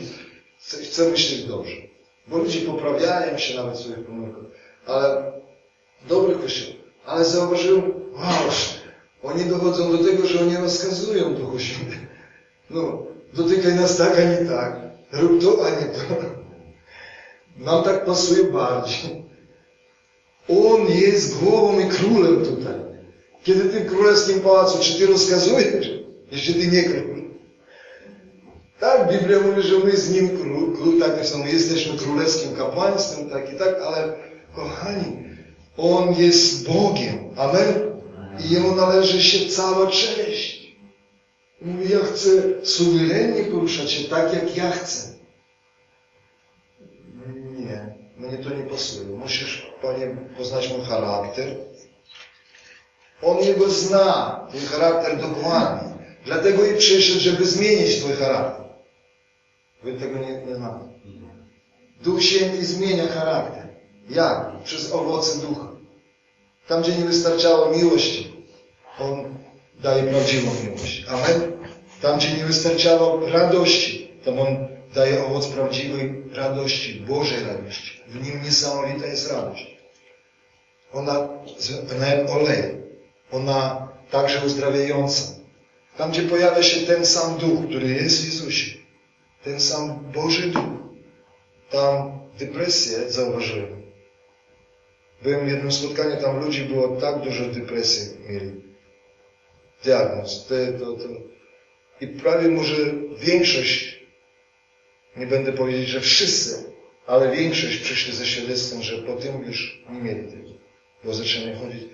chcę myśleć dobrze. Bo ludzie poprawiają się nawet w swoich. Ale dobrych kościołach. Ale zauważyłem, wow, oni dochodzą do tego, że oni rozkazują Duchu Święty. No, dotykaj nas tak, a nie tak. Rób to, a nie to. Nam tak pasuje bardziej. On jest głową i królem tutaj. Kiedy ty królewskim pałacu, czy ty rozkazujesz, jeśli ty nie król? Tak, Biblia mówi, że my z nim król, król tak jesteśmy królewskim kapłaństwem, tak i tak, ale kochani, on jest Bogiem. Amen? I Jemu należy się cała cześć. Mówi, ja chcę suwerennie poruszać się tak, jak ja chcę. Nie, mnie to nie pasuje. Musisz, Panie, poznać mój charakter. On Jego zna, ten charakter dokładnie. Dlatego i przyszedł, żeby zmienić Twój charakter. Wy tego nie, nie znacie. Duch Święty zmienia charakter. Jak? Przez owoce ducha. Tam, gdzie nie wystarczało miłości, On daje prawdziwą miłość. Amen. Tam, gdzie nie wystarczało radości, tam On daje owoc prawdziwej radości, Bożej radości. W Nim niesamowita jest radość. Ona jak olej. Ona także uzdrawiająca. Tam, gdzie pojawia się ten sam Duch, który jest w Jezusie, ten sam Boży Duch, tam depresję zauważyłem. Byłem w jednym spotkaniu, tam ludzi było tak dużo depresji mieli. Diagnoz, to, to. I prawie może większość, nie będę powiedzieć, że wszyscy, ale większość przyszli ze świadectwem, że po tym już nie mieli tego. Bo zaczęli chodzić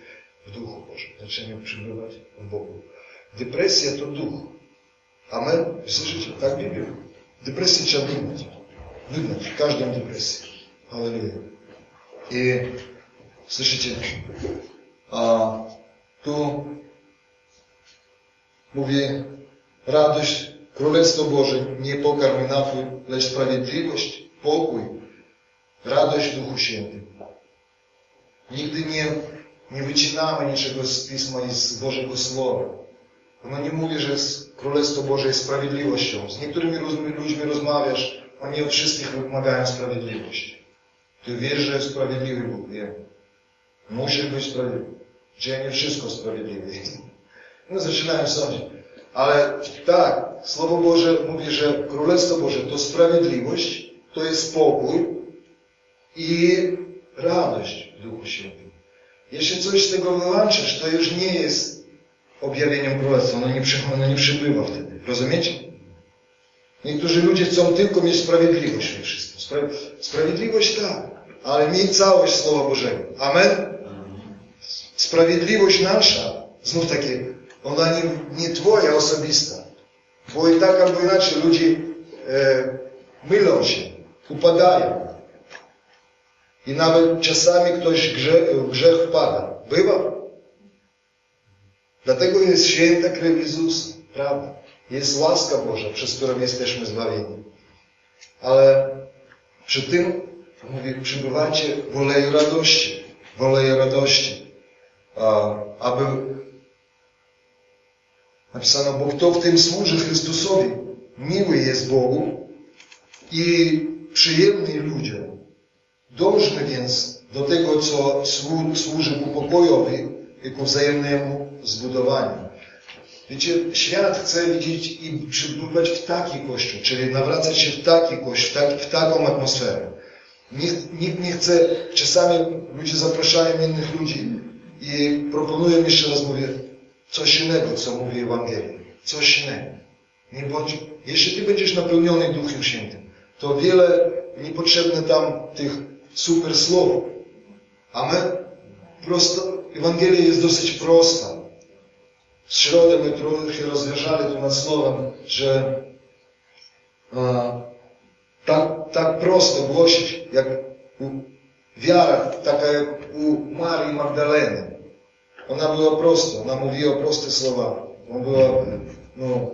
w Duchu Bożym, zaczęli przybywać w Bogu. Depresja to duch. Amen? Słyszycie? Tak Biblia. Depresję trzeba wygnać. Wygnać. Każdą depresję. Halleluja. I słyszycie? A tu mówi radość, Królestwo Boże, nie pokarm napój, lecz sprawiedliwość, pokój, radość Duchu Świętym. Nigdy nie, nie wycinamy niczego z Pisma i z Bożego Słowa. Ono nie mówi, że Królestwo Boże jest sprawiedliwością. Z niektórymi ludźmi rozmawiasz, oni od wszystkich wymagają sprawiedliwości. Ty wiesz, że sprawiedliwy Bóg, wiem. Musi być sprawiedliwy. Gdzie nie wszystko sprawiedliwe. No zaczynają sądzić. Ale tak, Słowo Boże mówi, że Królestwo Boże to sprawiedliwość, to jest spokój i radość w Duchu Świętym. Jeśli coś z tego wyłączysz, to już nie jest objawieniem Królestwa, ono nie, ono nie przybywa wtedy. Rozumiecie? Niektórzy ludzie chcą tylko mieć sprawiedliwość we wszystkim. Spra sprawiedliwość tak, ale mieć całość Słowa Bożego. Amen? Sprawiedliwość nasza, znów takie, ona nie, nie Twoja osobista. Bo i tak albo inaczej ludzie e, mylą się, upadają. I nawet czasami ktoś grze, w grzech wpada. Bywa. Dlatego jest święta krew Jezusa. Prawda? Jest łaska Boża, przez którą jesteśmy zbawieni. Ale przy tym, mówi, przybywajcie w oleju radości. W oleju radości. Aby napisano, bo kto w tym służy Chrystusowi, miły jest Bogu i przyjemny ludziom. Dążmy więc do tego, co służy ku pokojowi i ku wzajemnemu zbudowaniu. Wiecie, świat chce widzieć i przybywać w taki kościół, czyli nawracać się w taki kościół, w, tak, w taką atmosferę. Nikt, nikt nie chce, czasami ludzie zapraszają innych ludzi i proponują, jeszcze raz mówię, coś innego, co mówi Ewangelia. Coś innego. Nie bądź, jeśli Ty będziesz napełniony Duchem Świętym, to wiele niepotrzebne tam tych super słów. A my prosto, Ewangelia jest dosyć prosta. W środę my trochę rozważali tu nad słowem, że a, tak, tak prosto głosić, jak u, wiara, taka jak u Marii Magdaleny. Ona była prosta, ona mówiła proste słowa. Ona była no,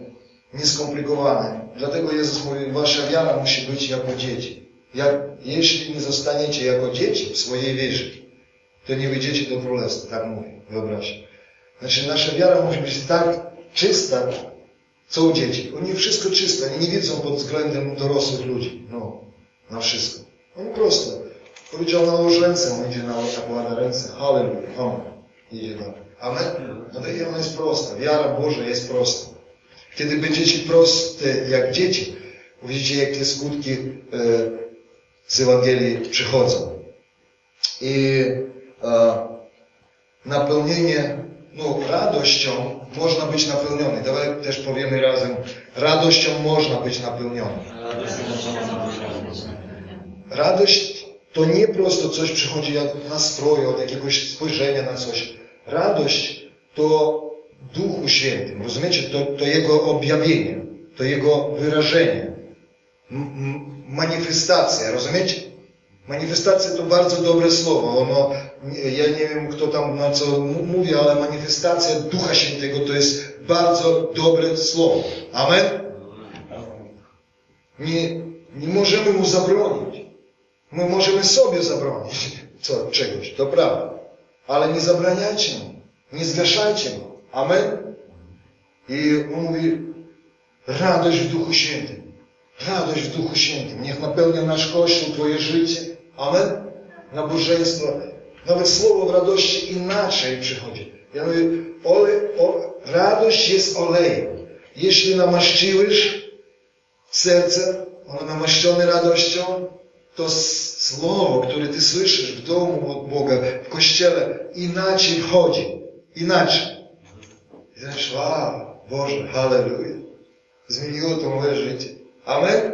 nieskomplikowana. Dlatego Jezus mówi, wasza wiara musi być jako dzieci. Jak, jeśli nie zostaniecie jako dzieci w swojej wierze, to nie wyjdziecie do królestwa, tak mówi, wyobraźcie. Znaczy nasza wiara musi być tak czysta, co u dzieci. Oni wszystko czyste, oni nie widzą pod względem dorosłych ludzi. No, na wszystko. On prosto. Powiedział, nałoż ręce, on idzie na nakłada ręce. Halleluja, amen. Dalej. Amen? No tak ona jest prosta. Wiara Boża jest prosta. Kiedy będziecie proste jak dzieci, widzicie, jakie skutki e, z Ewangelii przychodzą. I e, napełnienie, no radością można być napełniony. Dawaj też powiemy razem, radością można być napełniony. Radość to nie prosto coś przychodzi od nastroju, od jakiegoś spojrzenia na coś. Radość to Duchu Świętym, rozumiecie? To, to Jego objawienie, to Jego wyrażenie, manifestacja, rozumiecie? Manifestacja to bardzo dobre słowo. Ono, ja nie wiem, kto tam na co mówi, ale manifestacja Ducha Świętego to jest bardzo dobre słowo. Amen? Nie, nie możemy mu zabronić. My możemy sobie zabronić co, czegoś, to prawda. Ale nie zabraniajcie mu. Nie zgaszajcie mu. Amen? I on mówi, radość w Duchu Świętym. Radość w Duchu Świętym. Niech napełnia nasz Kościół, Twoje życie. Amen? Nabożeństwo. Nawet słowo w radości inaczej przychodzi. Ja mówię, ole, o, radość jest olejem. Jeśli namaszczyłeś serce, ono namaszczone radością, to słowo, które Ty słyszysz w domu od Boga, w kościele, inaczej wchodzi. Inaczej. I znasz, a, Boże, halleluja. Zmieniło to moje życie. Amen?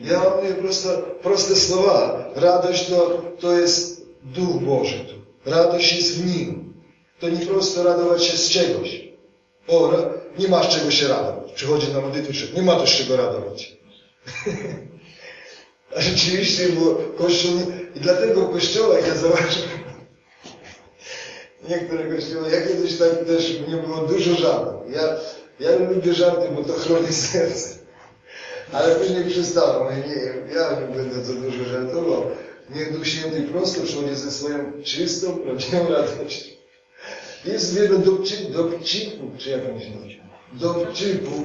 Ja mówię prosto, proste słowa. Radość to, to jest Duch Boży. Radość jest w Nim. To nie prosto radować się z czegoś. O, nie masz czego się radować. Przychodzi na modlitwę, nie ma też czego radować. A rzeczywiście, bo Kościół, i dlatego w kościołach ja zauważyłem, niektóre kościoły, ja kiedyś tak też, nie było dużo żartów. Ja, ja lubię żarty, bo to chroni serce. Ale później przestałem. Nie, ja nie będę za dużo żartował. Niech Duch Święty prosto przychodzi ze swoją czystą, prawdziwą radością. Jest wiele dowcipów, dowcipów czy jak on się nazywa? Dowcipów.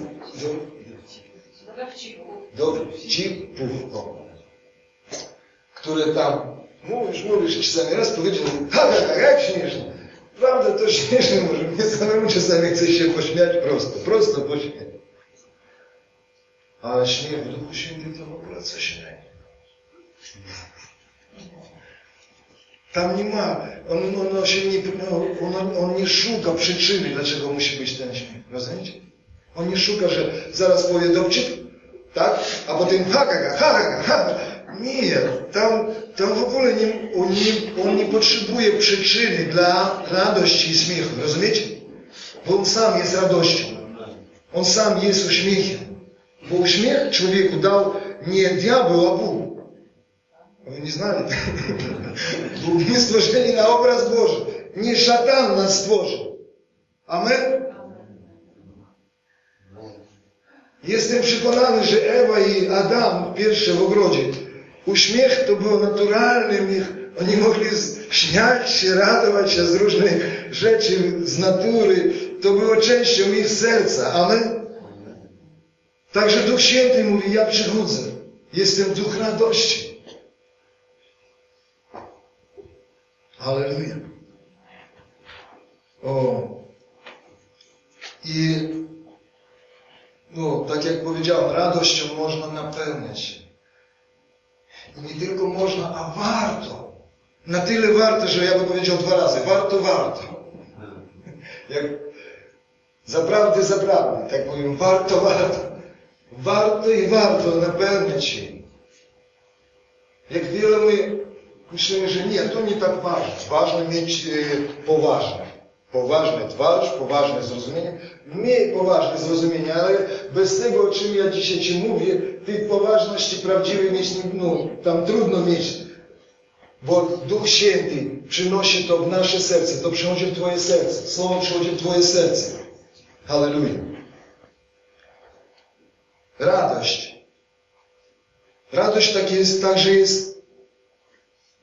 Do, dowcipów. O które tam mówisz, mówisz, czasami raz powiedział, ha, ha, ha, jak śmieszne. Prawda, to śmieszne może. Mnie samemu czasami chce się pośmiać prosto. Prosto pośmiać. Ale śmiech w Duchu Świętym to w ogóle coś innego. Tam nie ma, on, on, się nie, on, on nie szuka przyczyny, dlaczego musi być ten śmiech. Rozumiecie? On nie szuka, że zaraz powie dowcip, tak? A potem ha, ha, ha, ha, ha. Nie, tam, tam w ogóle nie, on, nie, on nie potrzebuje przyczyny dla radości i śmiechu. Rozumiecie? Bo on sam jest radością. On sam jest uśmiechem. Bo uśmiech człowieku dał nie diabeł, a Bóg. Oni nie znali. Bóg nie stworzeni na obraz Boży. Nie szatan nas stworzył. Amen? Jestem przekonany, że Ewa i Adam pierwsze w ogrodzie. Uśmiech to był naturalny. Oni mogli śmiać się, radować się z różnych rzeczy, z natury. To było częścią ich serca. Amen? Także Duch Święty mówi, ja przychodzę. Jestem duch radości. Halleluja. O. I no, tak jak powiedziałem, radością można napełniać nie tylko można, a warto. Na tyle warto, że ja bym powiedział dwa razy. Warto, warto. Jak zaprawdę, zaprawdę. Tak powiem, warto, warto. Warto i warto napełniać się. Jak wiele my myślimy, że nie, to nie tak ważne. Ważne mieć poważne. Poważny twarz, poważne zrozumienie. Mniej poważne zrozumienie, ale bez tego, o czym ja dzisiaj Ci mówię, tej poważności prawdziwej mieć, no, tam trudno mieć. Bo Duch Święty przynosi to w nasze serce, to przychodzi w Twoje serce. Słowo przychodzi w Twoje serce. Halleluja. Radość. Radość tak jest, także jest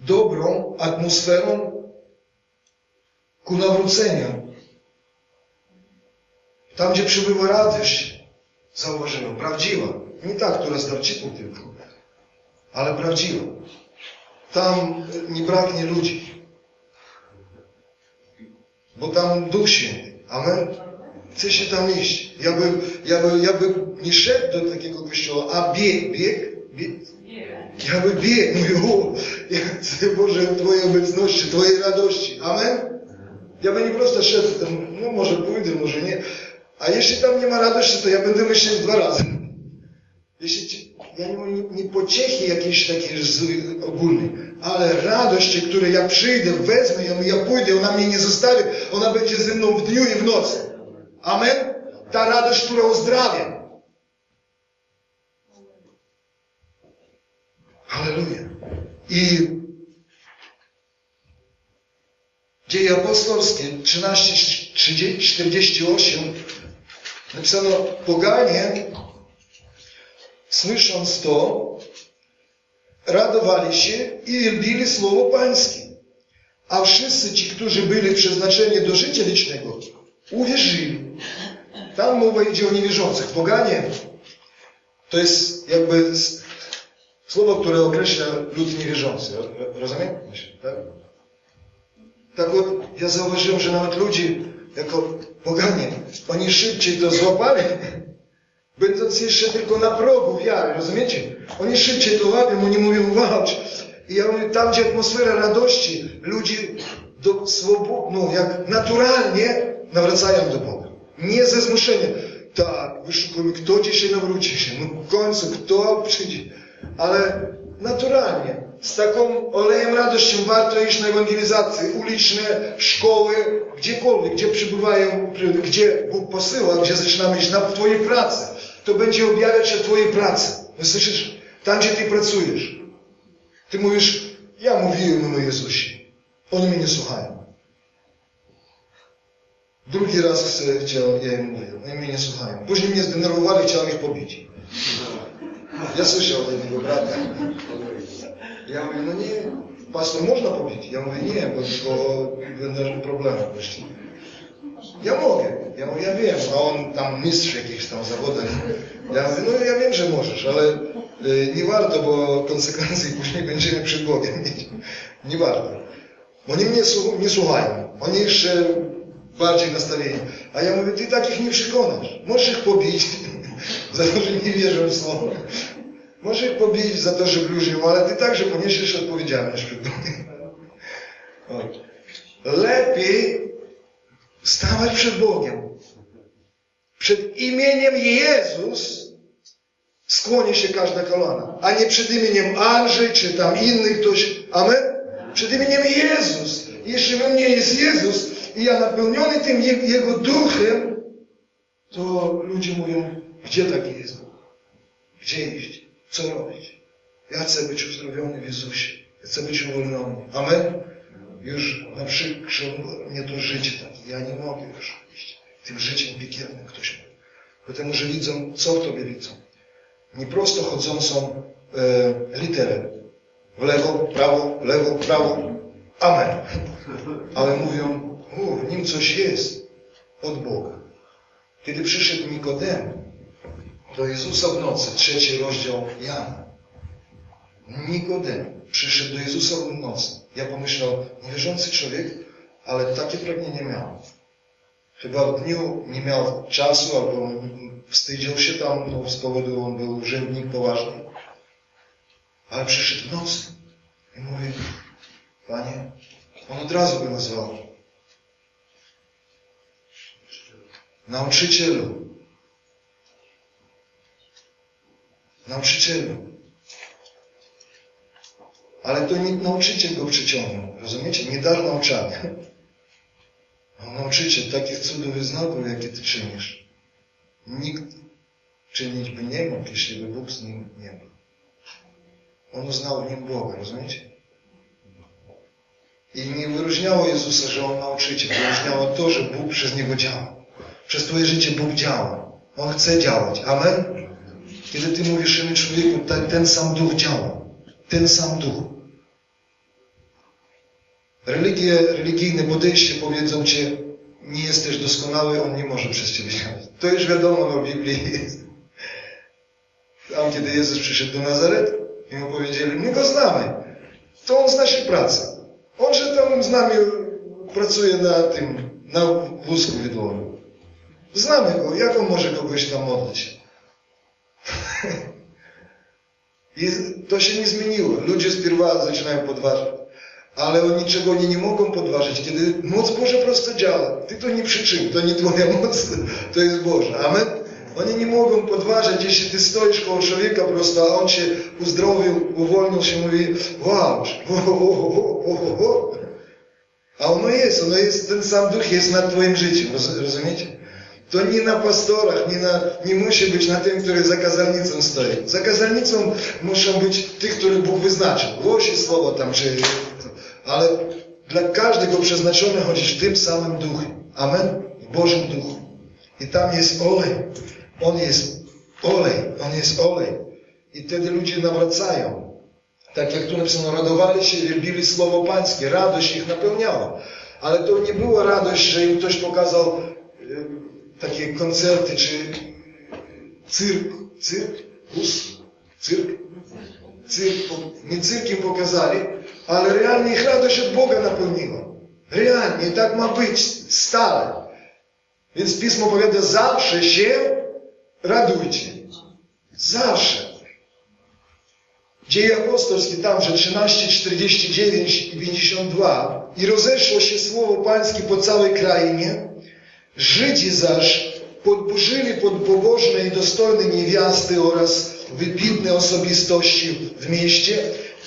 dobrą atmosferą ku nawróceniu. Tam, gdzie przybywa radość, zauważyłem, prawdziwa. Nie ta, która z dowcipów tylko, ale prawdziwa. Tam nie braknie ludzi. Bo tam Duch Święty. Amen. Chce się tam iść. Ja bym, ja bym, ja bym nie szedł do takiego kościoła, a bieg, bieg, bieg. Ja bym biegł, mówię, ja chcę Boże Twojej obecności, Twojej radości. Amen. Ja nie prosto szedł no może pójdę, może nie. A jeśli tam nie ma radości, to ja będę myśleć dwa razy. Jeśli ja nie nie pociechy jakiejś takiej ogólnej, ale radości, której ja przyjdę, wezmę ją, ja pójdę, ona mnie nie zostawi, ona będzie ze mną w dniu i w nocy. Amen? Ta radość, która uzdrawia. Halleluja. I Dzieje apostolskie 13:48 napisano poganie słysząc to radowali się i wielbili słowo pańskie. A wszyscy ci, którzy byli przeznaczeni do życia wiecznego, uwierzyli. Tam mowa idzie o niewierzących. Poganie to jest jakby słowo, które określa lud niewierzący. Rozumiem? Tak? Tak, ja zauważyłem, że nawet ludzie jako poganie, oni szybciej to złapali, będąc jeszcze tylko na progu wiary, rozumiecie? Oni szybciej to łapią, oni mówią walcz. I ja mówię, tam gdzie atmosfera radości, ludzi do swobody, no jak naturalnie nawracają do Boga. Nie ze zmuszenia. Tak, wyszukujmy, kto dzisiaj nawróci się, no w końcu, kto przyjdzie. Ale naturalnie. Z taką olejem radością warto iść na ewangelizację, uliczne, szkoły, gdziekolwiek, gdzie przybywają, gdzie Bóg posyła, gdzie zaczynamy iść na Twojej pracy. To będzie objawiać się Twojej pracy. No słyszysz? Tam, gdzie Ty pracujesz. Ty mówisz, ja mówiłem o Jezusie. Oni mnie nie słuchają. Drugi raz chcę, chciałem, ja im mówię, oni mnie nie słuchają. Później mnie zdenerwowali, chciałem ich pobić. Ja słyszał od jednego brata. Ja mówię, no nie, pastor można pobić? Ja mówię, nie, bo tylko będę problemy właśnie. Ja mogę. Ja mówię, ja wiem, a on tam mistrz jakichś tam zawodach. Ja mówię, no ja wiem, że możesz, ale y, nie warto, bo konsekwencje później będziemy przed Bogiem mieć. Nie warto. Oni mnie nie słuchają. Oni jeszcze bardziej nastawieni. A ja mówię, ty takich nie przekonasz. Możesz ich pobić za to, że nie wierzą w słowo. Możesz ich pobić za to, że bluźnią, ale ty także poniesiesz odpowiedzialność przed Bogiem. Lepiej stawać przed Bogiem. Przed imieniem Jezus skłoni się każda kolana, a nie przed imieniem Andrzej, czy tam inny ktoś. Amen? Przed imieniem Jezus. Jeśli we mnie jest Jezus i ja napełniony tym Jego duchem, to ludzie mówią, gdzie taki jest Bóg? Gdzie iść? Co robić? Ja chcę być uzdrowiony w Jezusie. Ja chcę być uwolniony. Amen? Już na mnie to życie takie. Ja nie mogę już iść tym życiem piekielnym ktoś mówi. Dlatego, że widzą, co w Tobie widzą. Nie prosto chodzącą e, literę. W lewo, prawo, lewo, prawo. Amen. Ale mówią, u, w nim coś jest od Boga. Kiedy przyszedł Nikodem do Jezusa w nocy, trzeci rozdział Jana. Nikodem przyszedł do Jezusa w nocy. Ja pomyślał, niewierzący człowiek, ale takie pragnienie miał. Chyba w dniu nie miał czasu, albo wstydził się tam, no, z powodu on był urzędnik poważny. Ale przyszedł w nocy i mówi, Panie, on od razu go nazwał. Nauczycielu. Nauczycielu. Ale to nie nauczyciel go przyciągnął. Rozumiecie? Nie dar nauczania. On nauczyciel takich cudów i znaków, jakie Ty czynisz. Nikt czynić by nie mógł, jeśli by Bóg z nim nie był. On uznał w nim Boga, rozumiecie? I nie wyróżniało Jezusa, że On nauczyciel. Wyróżniało to, że Bóg przez Niego działa. Przez Twoje życie Bóg działa. On chce działać. Amen? Kiedy Ty mówisz innym człowieku, ten, sam Duch działa. Ten sam Duch. Religie, religijne podejście powiedzą Cię, nie jesteś doskonały, On nie może przez Ciebie działać. To już wiadomo w Biblii jest. Tam, kiedy Jezus przyszedł do Nazaretu i mu powiedzieli, my Go znamy. To On z naszej pracy. On, że tam z nami pracuje na tym, na wózku wydłowym. Znamy Go. Jak On może kogoś tam modlić? I to się nie zmieniło. Ludzie z zaczynają podważać. Ale oni niczego oni nie mogą podważyć, kiedy moc Boża prosto działa. Ty to nie przyczyn, to nie Twoja moc, to jest Boża. Amen? Oni nie mogą podważyć, jeśli Ty stoisz koło człowieka prosto, a on się uzdrowił, uwolnił się, mówi, wow, a ono jest, ono jest, ten sam duch jest nad Twoim życiem, rozumiecie? To nie na pastorach, nie, na, nie musi być na tym, który za kazalnicą stoi. Za kazalnicą muszą być tych, których Bóg wyznaczył. Głosi słowo tam, czy ale dla każdego przeznaczony chodzić w tym samym duchu. Amen? W Bożym duchu. I tam jest olej. On jest olej. On jest olej. I wtedy ludzie nawracają. Tak jak tu napisano, radowali się, wielbili Słowo Pańskie. Radość ich napełniała. Ale to nie była radość, że im ktoś pokazał takie koncerty, czy cyrk, cyrk, cyrk, cyrk, nie cyrkiem pokazali, ale realnie ich radość od Boga napełniła. Realnie, tak ma być, stale. Więc Pismo powiada, zawsze się radujcie. Zawsze. Dzieje apostolskie tam, że 13, 49 i 52 i rozeszło się słowo pańskie po całej krainie, Żydzi zaś podburzyli pobożne i dostojne niewiasty oraz wybitne osobistości w mieście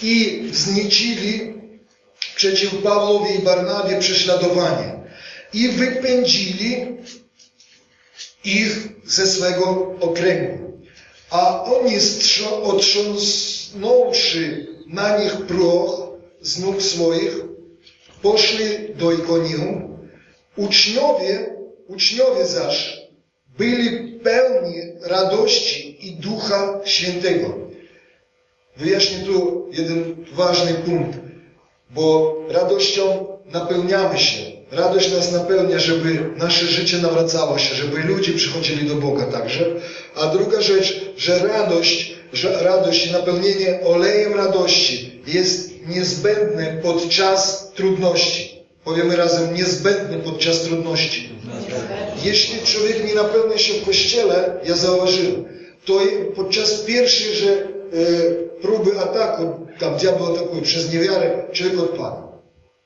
i zniecili przeciw Pawłowi i Barnabie prześladowanie i wypędzili ich ze swego okręgu. A oni otrząsnąwszy na nich proch z nóg swoich, poszli do Ikonium. Uczniowie, uczniowie zaś byli pełni radości i Ducha Świętego Wyjaśnię tu jeden ważny punkt, bo radością napełniamy się. Radość nas napełnia, żeby nasze życie nawracało się, żeby ludzie przychodzili do Boga także. A druga rzecz, że radość, że radość i napełnienie olejem radości jest niezbędne podczas trudności. Powiemy razem, niezbędne podczas trudności. Jeśli człowiek nie napełnia się w kościele, ja zauważyłem, to podczas pierwszej, że e, próby ataku, tam diabeł atakuje przez niewiarę, człowiek odpada.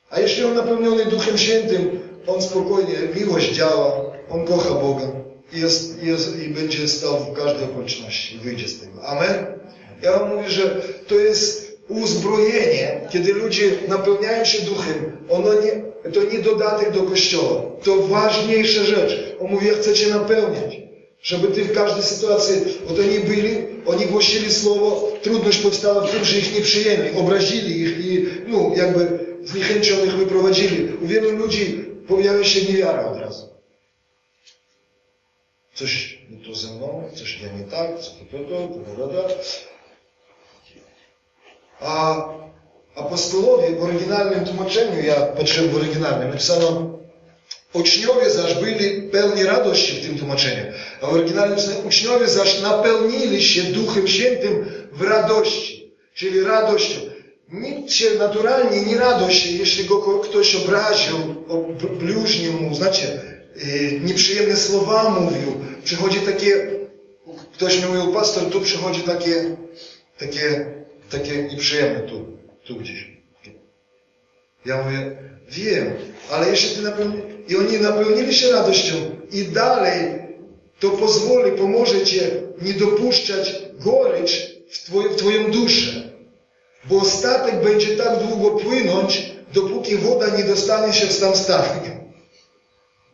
A jeśli on napełniony Duchem Świętym, on spokojnie, miłość działa, on kocha Boga i, jest, jest, i będzie stał w każdej okoliczności wyjdzie z tego. Amen? Ja wam mówię, że to jest uzbrojenie, kiedy ludzie napełniają się duchem, ono nie, to nie dodatek do kościoła. To ważniejsza rzecz. On mówi, ja chcę Cię napełniać. Żeby Ty w każdej sytuacji, bo to oni byli, oni głosili słowo, trudność powstała w tym, że ich nie przyjęli, obrazili ich i, no, jakby zniechęconych wyprowadzili. U wielu ludzi pojawia się niewiara od razu. Coś nie to ze mną, coś nie, nie tak, co to, to, to, to, to, to. A apostołowie w oryginalnym tłumaczeniu, ja patrzyłem w oryginalnym, napisano Uczniowie zaś byli pełni radości w tym tłumaczeniu. A w oryginalnym uczniowie zaś napełnili się Duchem Świętym w radości. Czyli radością. Nikt się naturalnie nie radość, jeśli ktoś obraził, obluźnił mu, znacie, yy, nieprzyjemne słowa mówił. Przychodzi takie, ktoś mi mówił, pastor, tu przychodzi takie, takie, takie nieprzyjemne tu, tu gdzieś. Ja mówię, wiem, ale jeśli ty napełni... I oni napełnili się radością i dalej to pozwoli, pomoże Cię nie dopuszczać gorycz w, twoj, w Twoją duszę. Bo statek będzie tak długo płynąć, dopóki woda nie dostanie się w sam statek.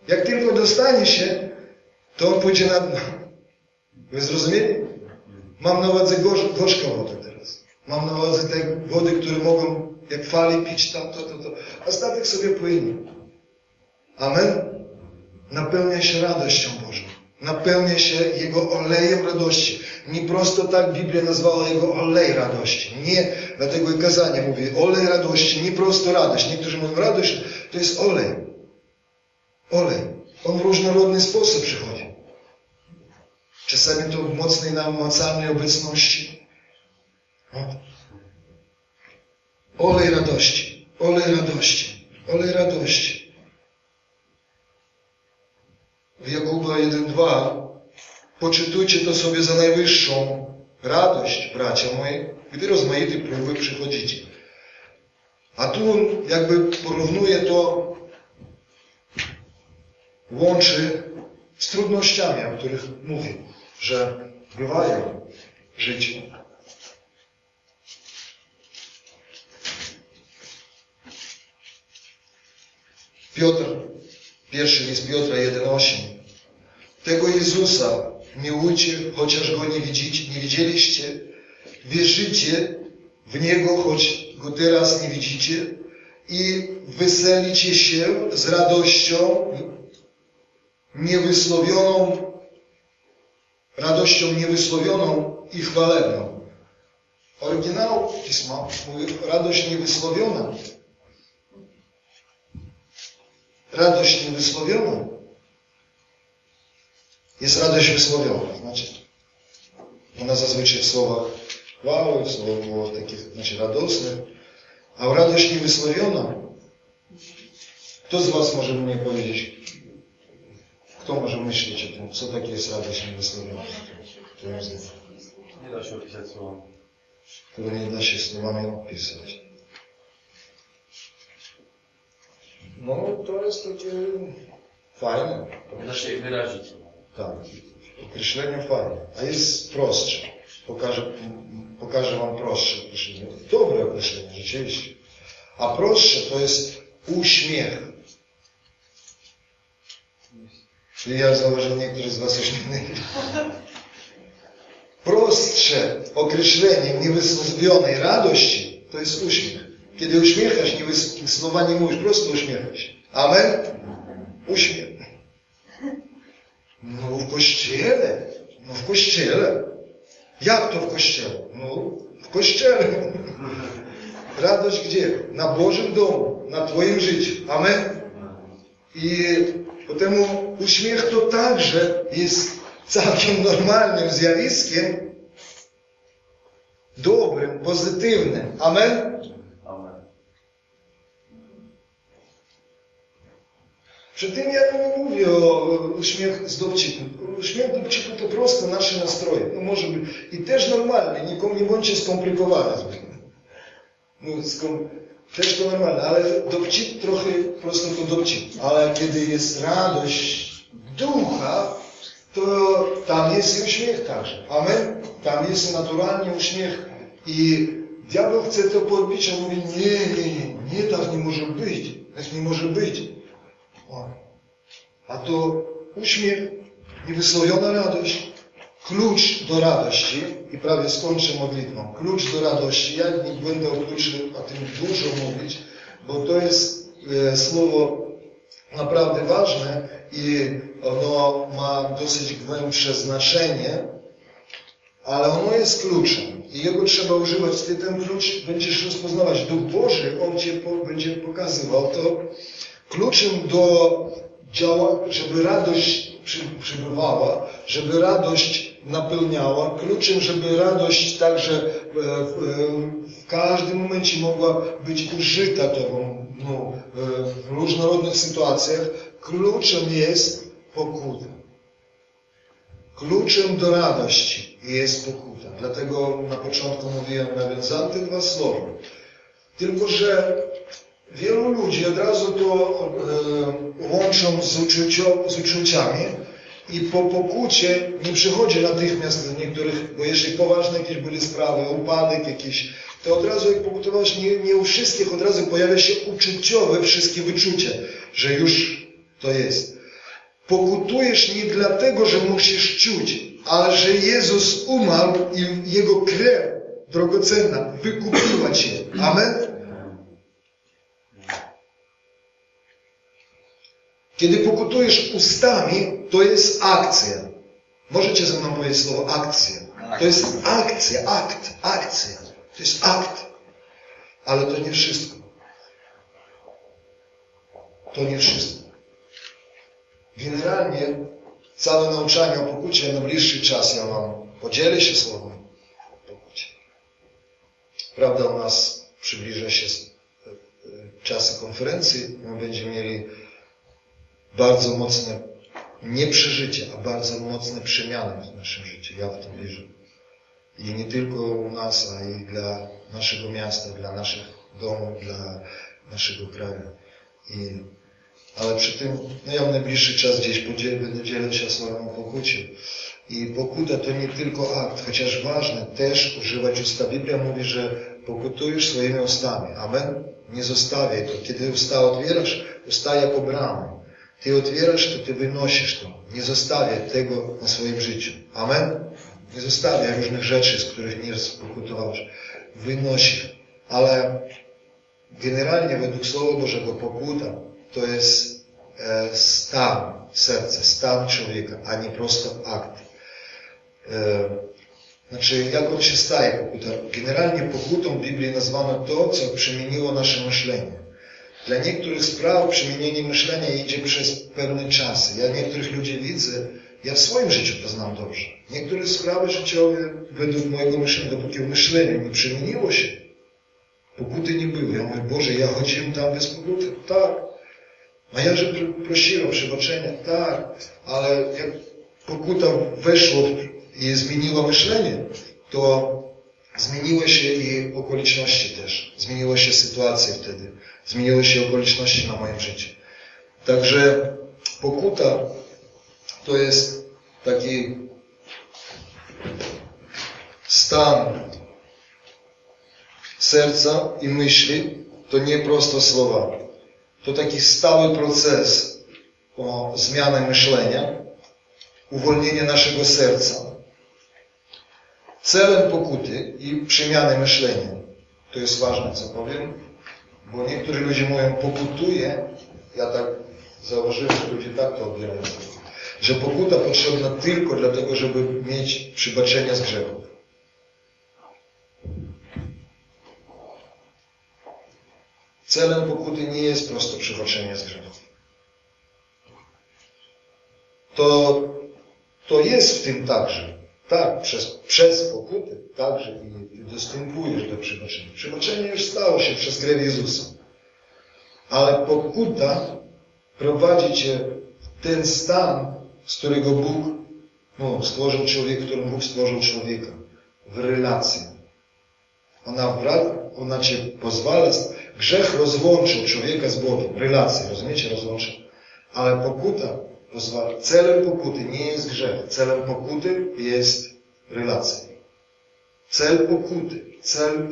Jak tylko dostanie się, to on pójdzie na dno. Wy zrozumieli? Mam na uwadze gorz, gorzką wodę. Mam na uwadze te wody, które mogą jak fali pić tam, to, to, to. A statek sobie płynie. Amen? Napełnia się radością Bożą. Napełnia się Jego olejem radości. Nie prosto tak Biblia nazwała Jego olej radości. Nie, dlatego i kazanie mówi olej radości, nie prosto radość. Niektórzy mówią radość, to jest olej. Olej. On w różnorodny sposób przychodzi. Czasami to w mocnej, namacalnej obecności. Olej radości. Olej radości. Olej radości. W Jakuba 1.2 Poczytujcie to sobie za najwyższą radość, bracia moi, gdy rozmaite próby przychodzicie. A tu jakby porównuje to, łączy z trudnościami, o których mówię, że bywają w życiu. Piotr, pierwszy list Piotra 1,8. Tego Jezusa miłujcie, chociaż Go nie widzicie, nie widzieliście. Wierzycie w Niego, choć Go teraz nie widzicie. I weselicie się z radością niewysłowioną, radością niewysłowioną i chwalebną. Oryginał pisma mówi radość niewysłowiona radość niewysłowiona. Jest radość wysłowiona, znaczy ona zazwyczaj w słowach chwały, w słowach takich, znaczy radosnych, a radość niewysłowiona. Kto z Was może mnie powiedzieć, kto może myśleć o tym, co takie jest radość niewysłowiona? Nie da się opisać słowami. Które nie da się słowami opisać. No, to jest takie fajne. Da się je wyrazić. Tak, określenie fajne. A jest prostsze. Pokażę, pokażę Wam prostsze określenie. Dobre określenie, rzeczywiście. A prostsze to jest uśmiech. Czyli ja zauważyłem, niektórzy z Was uśmiechnęli. Prostsze określenie niewysłowionej radości to jest uśmiech. Kiedy uśmiechasz, nie, słowa nie mówisz, prosto uśmiechaj się. Amen? Uśmiech. No w kościele. No w kościele. Jak to w kościele? No w kościele. Radość gdzie? Na Bożym domu, na Twoim życiu. Amen? I potem uśmiech to także jest całkiem normalnym zjawiskiem, dobrym, pozytywnym. Amen? Przy tym ja nie mówię o uśmiech z dowcipu. Uśmiech dowcipu to prosto nasze nastroje. No może być. I też normalnie, nikomu nie bądźcie skomplikowane. No, skom... Też to normalne, ale dowcip trochę prosto to dowcip. Ale kiedy jest radość ducha, to tam jest i uśmiech także. Amen? Tam jest naturalnie uśmiech. I diabeł chce to podbić, a mówi, nie, nie, nie, nie, tak nie może być. Tak nie może być. O. A to uśmiech, niewysłowiona radość, klucz do radości i prawie skończę modlitwą. Klucz do radości. Ja nie będę o o tym dużo mówić, bo to jest e, słowo naprawdę ważne i ono ma dosyć głębsze znaczenie, ale ono jest kluczem i jego trzeba używać. Ty ten klucz będziesz rozpoznawać. Duch Boży, On Cię po, będzie pokazywał to. Kluczem do działa, żeby radość przy, przybywała, żeby radość napełniała, kluczem, żeby radość także w, w, w każdym momencie mogła być użyta tobą no, w różnorodnych sytuacjach, kluczem jest pokuta. Kluczem do radości jest pokuta. Dlatego na początku mówiłem, nawiązałem te dwa słowa. Tylko, że wielu ludzi od razu to e, łączą z, uczucio, z uczuciami i po pokucie nie przychodzi natychmiast do niektórych, bo jeśli poważne jakieś były sprawy, upadek jakiś, to od razu jak pokutowałeś, nie, nie u wszystkich od razu pojawia się uczuciowe wszystkie wyczucie, że już to jest. Pokutujesz nie dlatego, że musisz czuć, ale że Jezus umarł i Jego krew drogocenna wykupiła Cię. Amen? Kiedy pokutujesz ustami, to jest akcja. Możecie ze mną powiedzieć słowo akcja. To jest akcja, akt, akcja. To jest akt. Ale to nie wszystko. To nie wszystko. Generalnie całe nauczanie o pokucie na bliższy czas ja Wam podzielę się słowem pokucie. Prawda, u nas przybliża się e, e, czasy konferencji. My będziemy mieli bardzo mocne nie przeżycie, a bardzo mocne przemiany w naszym życiu. Ja w to wierzę. I nie tylko u nas, a i dla naszego miasta, dla naszych domów, dla naszego kraju. I, ale przy tym, no ja w najbliższy czas gdzieś podzielę, będę dzielił się słowem o pokucie. I pokuta to nie tylko akt, chociaż ważne też używać usta. Biblia mówi, że pokutujesz swoimi ustami. Amen? Nie zostawiaj to. Kiedy usta otwierasz, usta jako bramy. Ty otwierasz to, Ty wynosisz to. Nie zostawiaj tego na swoim życiu. Amen? Nie zostawiaj różnych rzeczy, z których nie spokutowałeś. Wynosi. Ale generalnie według Słowa Bożego pokuta to jest e, stan serca, stan człowieka, a nie prosto akt. E, znaczy, jak on się staje pokuta? Generalnie pokutą w Biblii nazwano to, co przemieniło nasze myślenie. Dla niektórych spraw przemienienie myślenia idzie przez pewne czasy. Ja niektórych ludzi widzę, ja w swoim życiu to znam dobrze. Niektóre sprawy życiowe, według mojego myślenia, dopóki w myśleniu nie przemieniło się, pokuty nie było. Ja mówię, Boże, ja chodziłem tam bez pokuty. Tak. A ja, że prosiłem przebaczenia. Tak. Ale jak pokuta weszło i zmieniła myślenie, to zmieniły się i okoliczności też. Zmieniła się sytuacja wtedy zmieniły się okoliczności na moim życiu. Także pokuta to jest taki stan serca i myśli, to nie prosto słowa. To taki stały proces o zmianę myślenia, uwolnienie naszego serca. Celem pokuty i przemiany myślenia, to jest ważne, co powiem, bo niektórzy ludzie mówią, pokutuje, ja tak założyłem, że ludzie tak to odbierają, że pokuta potrzebna tylko dlatego, żeby mieć przybaczenie z grzechów. Celem pokuty nie jest prosto przebaczenie z grzechów. To, to jest w tym także. Tak, przez, przez pokutę także i dostępujesz do przebaczenia. Przebaczenie już stało się przez krew Jezusa. Ale pokuta prowadzi cię w ten stan, z którego Bóg no, stworzył człowieka, którym Bóg stworzył człowieka. W relację. Ona, ona cię pozwala, grzech rozłączył człowieka z Bogiem. Relację, rozumiecie? Rozłączył. Ale pokuta. Celem pokuty nie jest grzech. Celem pokuty jest relacja. Cel pokuty, cel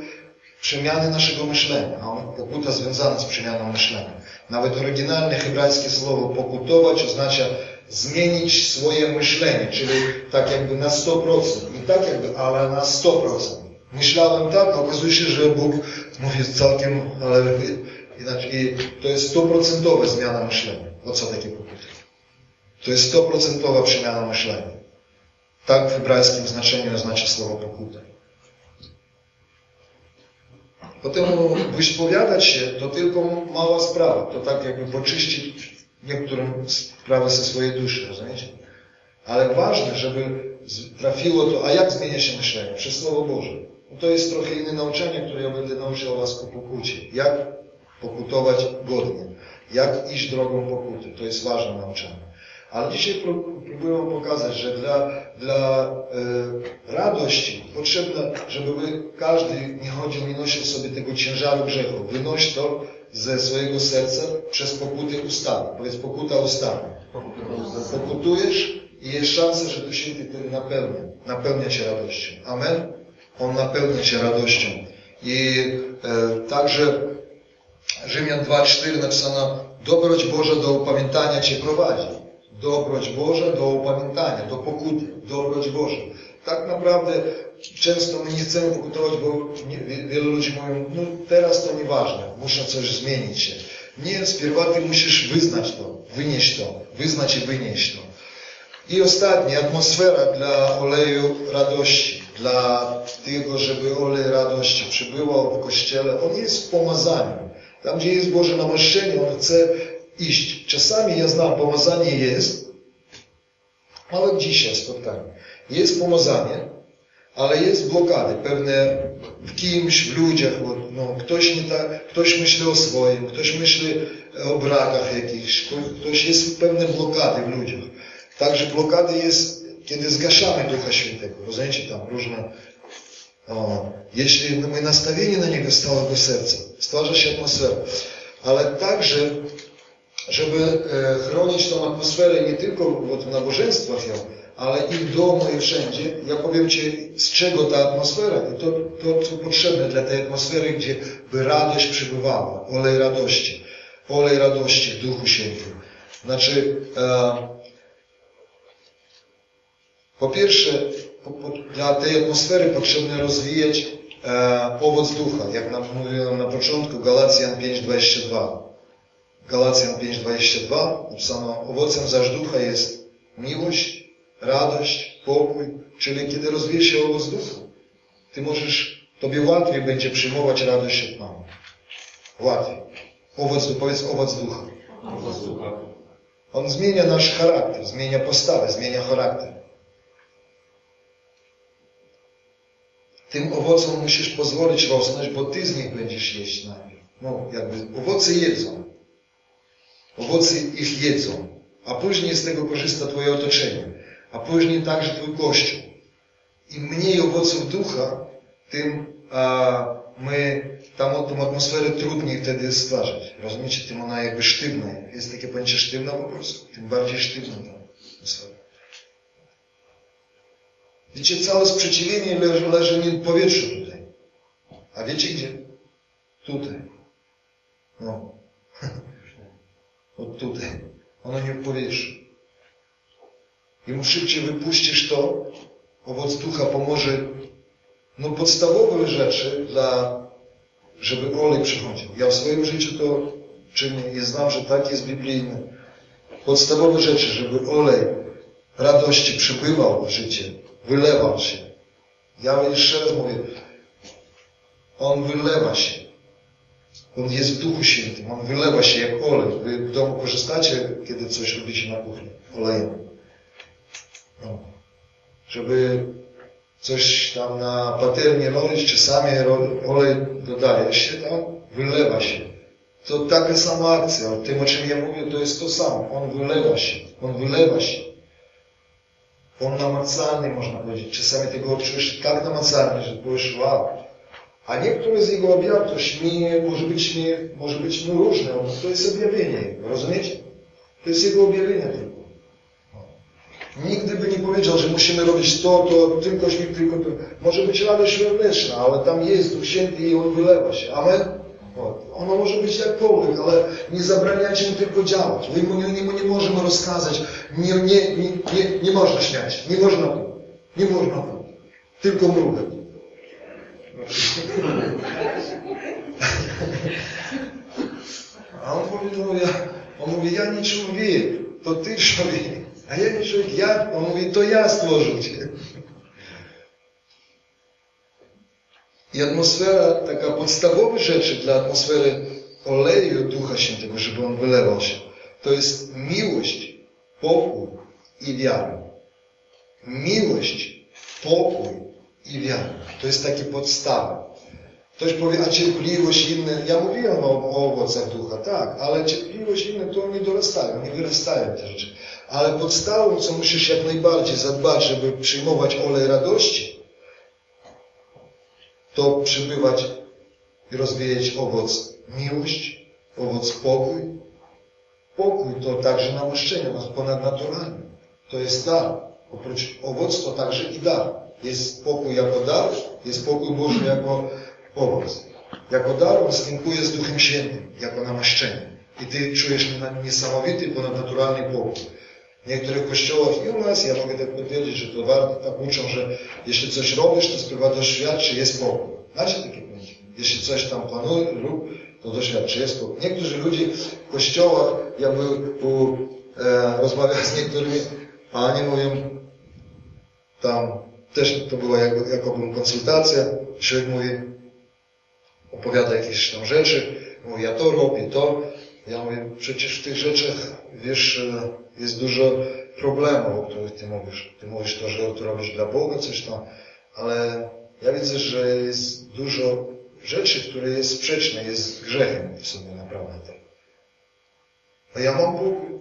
przemiany naszego myślenia. A pokuta związana z przemianą myślenia. Nawet oryginalne hebrajskie słowo pokutować oznacza zmienić swoje myślenie, czyli tak jakby na 100%. Nie tak jakby, ale na 100%. Myślałem tak, a okazuje się, że Bóg mówi całkiem, ale inaczej. To jest stuprocentowa zmiana myślenia. O co takie? To jest stuprocentowa przemiana myślenia. Tak w hebrajskim znaczeniu oznacza słowo pokuta. Potem wyspowiadać się to tylko mała sprawa. To tak jakby poczyścić niektórym sprawę ze swojej duszy, rozumiecie? Ale ważne, żeby trafiło to, a jak zmienia się myślenie? Przez Słowo Boże. No to jest trochę inne nauczanie, które ja będę nauczył Was o pokucie. Jak pokutować godnie. Jak iść drogą pokuty. To jest ważne nauczanie. Ale dzisiaj próbuję pokazać, że dla, dla e, radości potrzebne, żeby każdy nie chodził, nie nosił sobie tego ciężaru grzechu. Wynoś to ze swojego serca przez pokutę ustawy. Powiedz pokuta ustawy. Pokutujesz i jest szansa, że Duch Święty wtedy napełnia. Napełnia Cię radością. Amen? On napełnia Cię radością. I e, także Rzymian 2,4 napisano Dobroć Boża do upamiętania Cię prowadzi. Dobroć Boża do upamiętania, do pokuty. Dobroć Boża. Tak naprawdę często my nie chcemy pokutować, bo wielu ludzi mówią, no teraz to nieważne, muszę coś zmienić się. Nie, spierwa ty musisz wyznać to, wynieść to, wyznać i wynieść to. I ostatnie, atmosfera dla oleju radości, dla tego, żeby olej radości przybyło w Kościele. On jest w pomazaniu. Tam, gdzie jest Boże namaszczenie, On chce iść. Czasami, ja znam, pomazanie jest, ale dzisiaj spotkanie. Jest pomazanie, ale jest blokady pewne w kimś, w ludziach. No, ktoś, nie tak, ktoś myśli o swoim, ktoś myśli o brakach jakichś, ktoś jest pewne blokady w ludziach. Także blokady jest, kiedy zgaszamy Ducha Świętego. Rozumiecie, tam różne... O, jeśli my nastawieni na Niego z całego serca, stwarza się atmosfera. Ale także, żeby e, chronić tą atmosferę nie tylko w nabożeństwach ją, ale i w domu, i wszędzie. Ja powiem Ci, z czego ta atmosfera, i to, to co potrzebne dla tej atmosfery, gdzie by radość przybywała, olej radości, olej radości w Duchu Świętym. Znaczy, e, po pierwsze, po, po, dla tej atmosfery potrzebne rozwijać e, owoc ducha, jak nam mówiłem na początku, Galacjan 5,22. Galacjan 5,22 napisano, owocem zaś ducha jest miłość, radość, pokój, czyli kiedy rozwije się owoc ducha, ty możesz, tobie łatwiej będzie przyjmować radość od Pana. Łatwiej. Owoc, powiedz owoc ducha. Owoc ducha. On zmienia nasz charakter, zmienia postawę, zmienia charakter. Tym owocom musisz pozwolić rosnąć, bo ty z nich będziesz jeść najpierw. No, jakby owoce jedzą. Owoce ich jedzą, a później z tego korzysta Twoje otoczenie, a później także Twój Kościół. Im mniej owoców ducha, tym a, my tam tą atmosferę trudniej wtedy stwarzać. Rozumiecie? Tym ona jakby sztywna. Jest takie pojęcie sztywna po prostu. Tym bardziej sztywna ta atmosfera. Wiecie, całe sprzeciwienie leży, leży nie w powietrzu tutaj. A wiecie gdzie? Tutaj. No. Od tutaj. Ono nie w powietrzu. Im szybciej wypuścisz to, owoc ducha pomoże no podstawowe rzeczy dla, żeby olej przychodził. Ja w swoim życiu to czynię i znam, że tak jest biblijne. Podstawowe rzeczy, żeby olej radości przypływał w życie, wylewał się. Ja jeszcze raz mówię, on wylewa się. On jest w Duchu Świętym, on wylewa się jak olej. Wy w domu korzystacie, kiedy coś robicie na kuchni, olejem. No. Żeby coś tam na patelnię robić, czasami olej dodaje się tam, wylewa się. to taka sama akcja. Tym, o czym ja mówię, to jest to samo. On wylewa się. On wylewa się. On namacalny, można powiedzieć. Czasami tego odczujesz tak namacalnie, że powiesz, wow. A niektóre z jego objaw to śmieje, może być śmieje, może być mu różne. To jest objawienie jego, rozumiecie? To jest jego objawienie tylko. Nigdy by nie powiedział, że musimy robić to, to, tylko śmiech, tylko to. Może być radość wewnętrzna, ale tam jest Duch Święty i On wylewa się. Amen? O, ono może być jakkolwiek, ale nie zabraniajcie mu tylko działać. My mu nie, nie, nie możemy rozkazać, nie, nie, nie, nie, nie można śmiać, nie można nie można. Tylko mrugać. A on no ja, on mówi, ja nie człowiek, to ty człowiek. A ja nie człowiek, ja, on mówi, to ja stworzył cię. I atmosfera, taka podstawowa rzeczy dla atmosfery oleju Ducha Świętego, żeby on wylewał się, to jest miłość, pokój i wiara. Miłość, pokój i wiara. To jest takie podstawy. Ktoś powie, a cierpliwość inne, ja mówiłem o, o owocach ducha, tak, ale cierpliwość inne to nie dorastają, nie wyrastają te rzeczy. Ale podstawą, co musisz jak najbardziej zadbać, żeby przyjmować olej radości, to przybywać i rozwijać owoc miłość, owoc pokój. Pokój to także namaszczenie ponadnaturalne. To jest dar. Oprócz owoc to także i dar. Jest pokój jako dar, jest pokój Boży jako owoc. Jako dar on stępuje z Duchem Świętym, jako namaszczenie. I ty czujesz niesamowity, ponadnaturalny pokój. W niektórych kościołach i u nas, ja mogę tak potwierdzić, że to warto, tak uczą, że jeśli coś robisz, to sprawa doświadczy, jest pokój. Znacie takie pojęcie? Jeśli coś tam planuje, rób, to doświadczy, jest pokój. Niektórzy ludzie w kościołach, ja był, u, e, z niektórymi, a oni mówią, tam też to była jak, jakobym konsultacja, człowiek mówi, opowiada jakieś tam rzeczy, mówi, ja to robię, to. Ja mówię, przecież w tych rzeczach, wiesz, jest dużo problemów, o których Ty mówisz. Ty mówisz to, że to robisz dla Boga, coś tam, ale ja widzę, że jest dużo rzeczy, które jest sprzeczne, jest grzechem w sobie naprawdę. Tak. A ja mam pokój.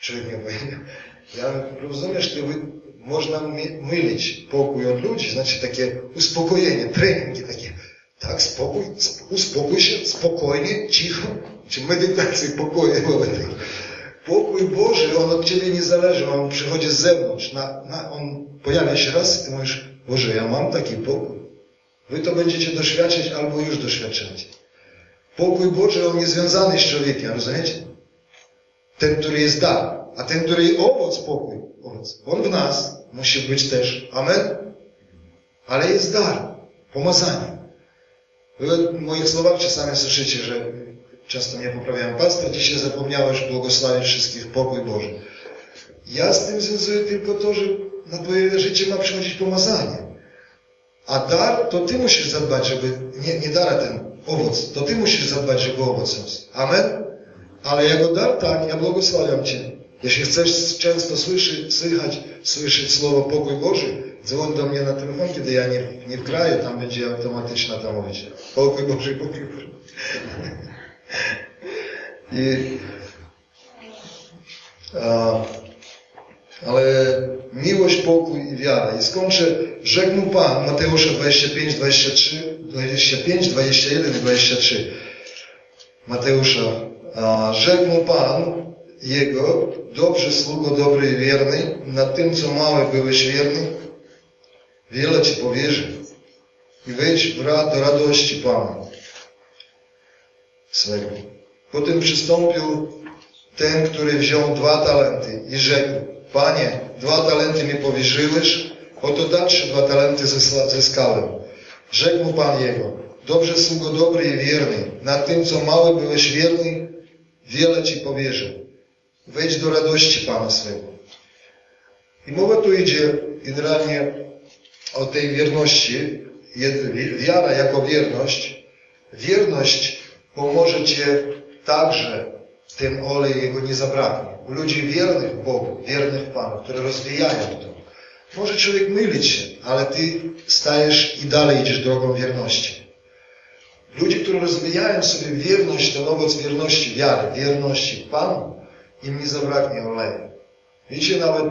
Człowiek nie powiedział. Ja, rozumiesz, ty, można mylić pokój od ludzi, znaczy takie uspokojenie, treningi takie. Tak, spokój, uspokój się, spokojnie, cicho, czy medytacji pokoju. Pokój Boży, on od Ciebie nie zależy, on przychodzi z zewnątrz. Na, na, on pojawia się raz i Ty mówisz, Boże, ja mam taki pokój. Wy to będziecie doświadczać albo już doświadczacie. Pokój Boży, on nie związany z człowiekiem, rozumiecie? Ten, który jest dar, a ten, który owoc pokój, owoc, on w nas musi być też. Amen? Ale jest dar, pomazanie. Wy w moich słowach czasami słyszycie, że często mnie poprawiają pastor, dzisiaj zapomniałeś błogosławić wszystkich pokój Boży. Ja z tym związuję tylko to, że na Twoje życie ma przychodzić pomazanie. A dar, to Ty musisz zadbać, żeby, nie, nie ten owoc, to Ty musisz zadbać, żeby owoc rósł. Amen? Ale jako dar, tak, ja błogosławiam Cię. Jeśli chcesz często słyszy, słychać, słyszeć słowo pokój Boży, dzwoń do mnie na telefon, kiedy ja nie, nie w kraju, tam będzie automatyczna tam mówić. Pokój Boży, pokój Boży. I, a, ale miłość, pokój i wiara. I skończę, mu Pan, Mateusza 25, 23, 25, 21 i 23. Mateusza, a, mu Pan jego, dobrze sługo dobry i wierny, na tym, co małe byłeś wierny, wiele Ci powierzy. I wejdź do radości Pana swego. Potem przystąpił ten, który wziął dwa talenty i rzekł, Panie, dwa talenty mi powierzyłeś, oto dalsze dwa talenty zyskałem. Rzekł mu Pan jego, dobrze sługo dobry i wierny, na tym, co małe byłeś wierny, wiele Ci powierzę. Wejdź do radości Pana swego. I mowa tu idzie generalnie o tej wierności, wiara jako wierność. Wierność pomoże Cię także tym olej Jego nie zabraknie. U ludzi wiernych Bogu, wiernych Panu, które rozwijają to. Może człowiek mylić się, ale Ty stajesz i dalej idziesz drogą wierności. Ludzie, którzy rozwijają sobie wierność, ten owoc wierności, wiary, wierności Panu, im nie zabraknie oleju. Wiecie, nawet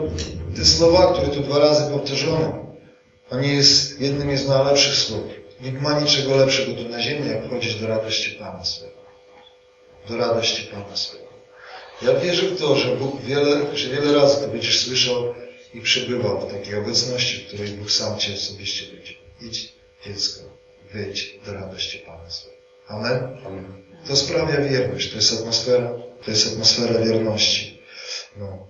te słowa, które tu dwa razy powtarzano, to nie jest jednym z najlepszych słów. Nie ma niczego lepszego tu na ziemi, jak wchodzić do radości Pana swego. Do radości Pana swego. Ja wierzę w to, że Bóg wiele, że wiele razy to będziesz słyszał i przebywał w takiej obecności, w której Bóg sam Cię osobiście będzie. Idź, dziecko, wyjdź do radości Pana swego. Amen? Amen. To sprawia wierność, to jest atmosfera, to jest atmosfera wierności. No.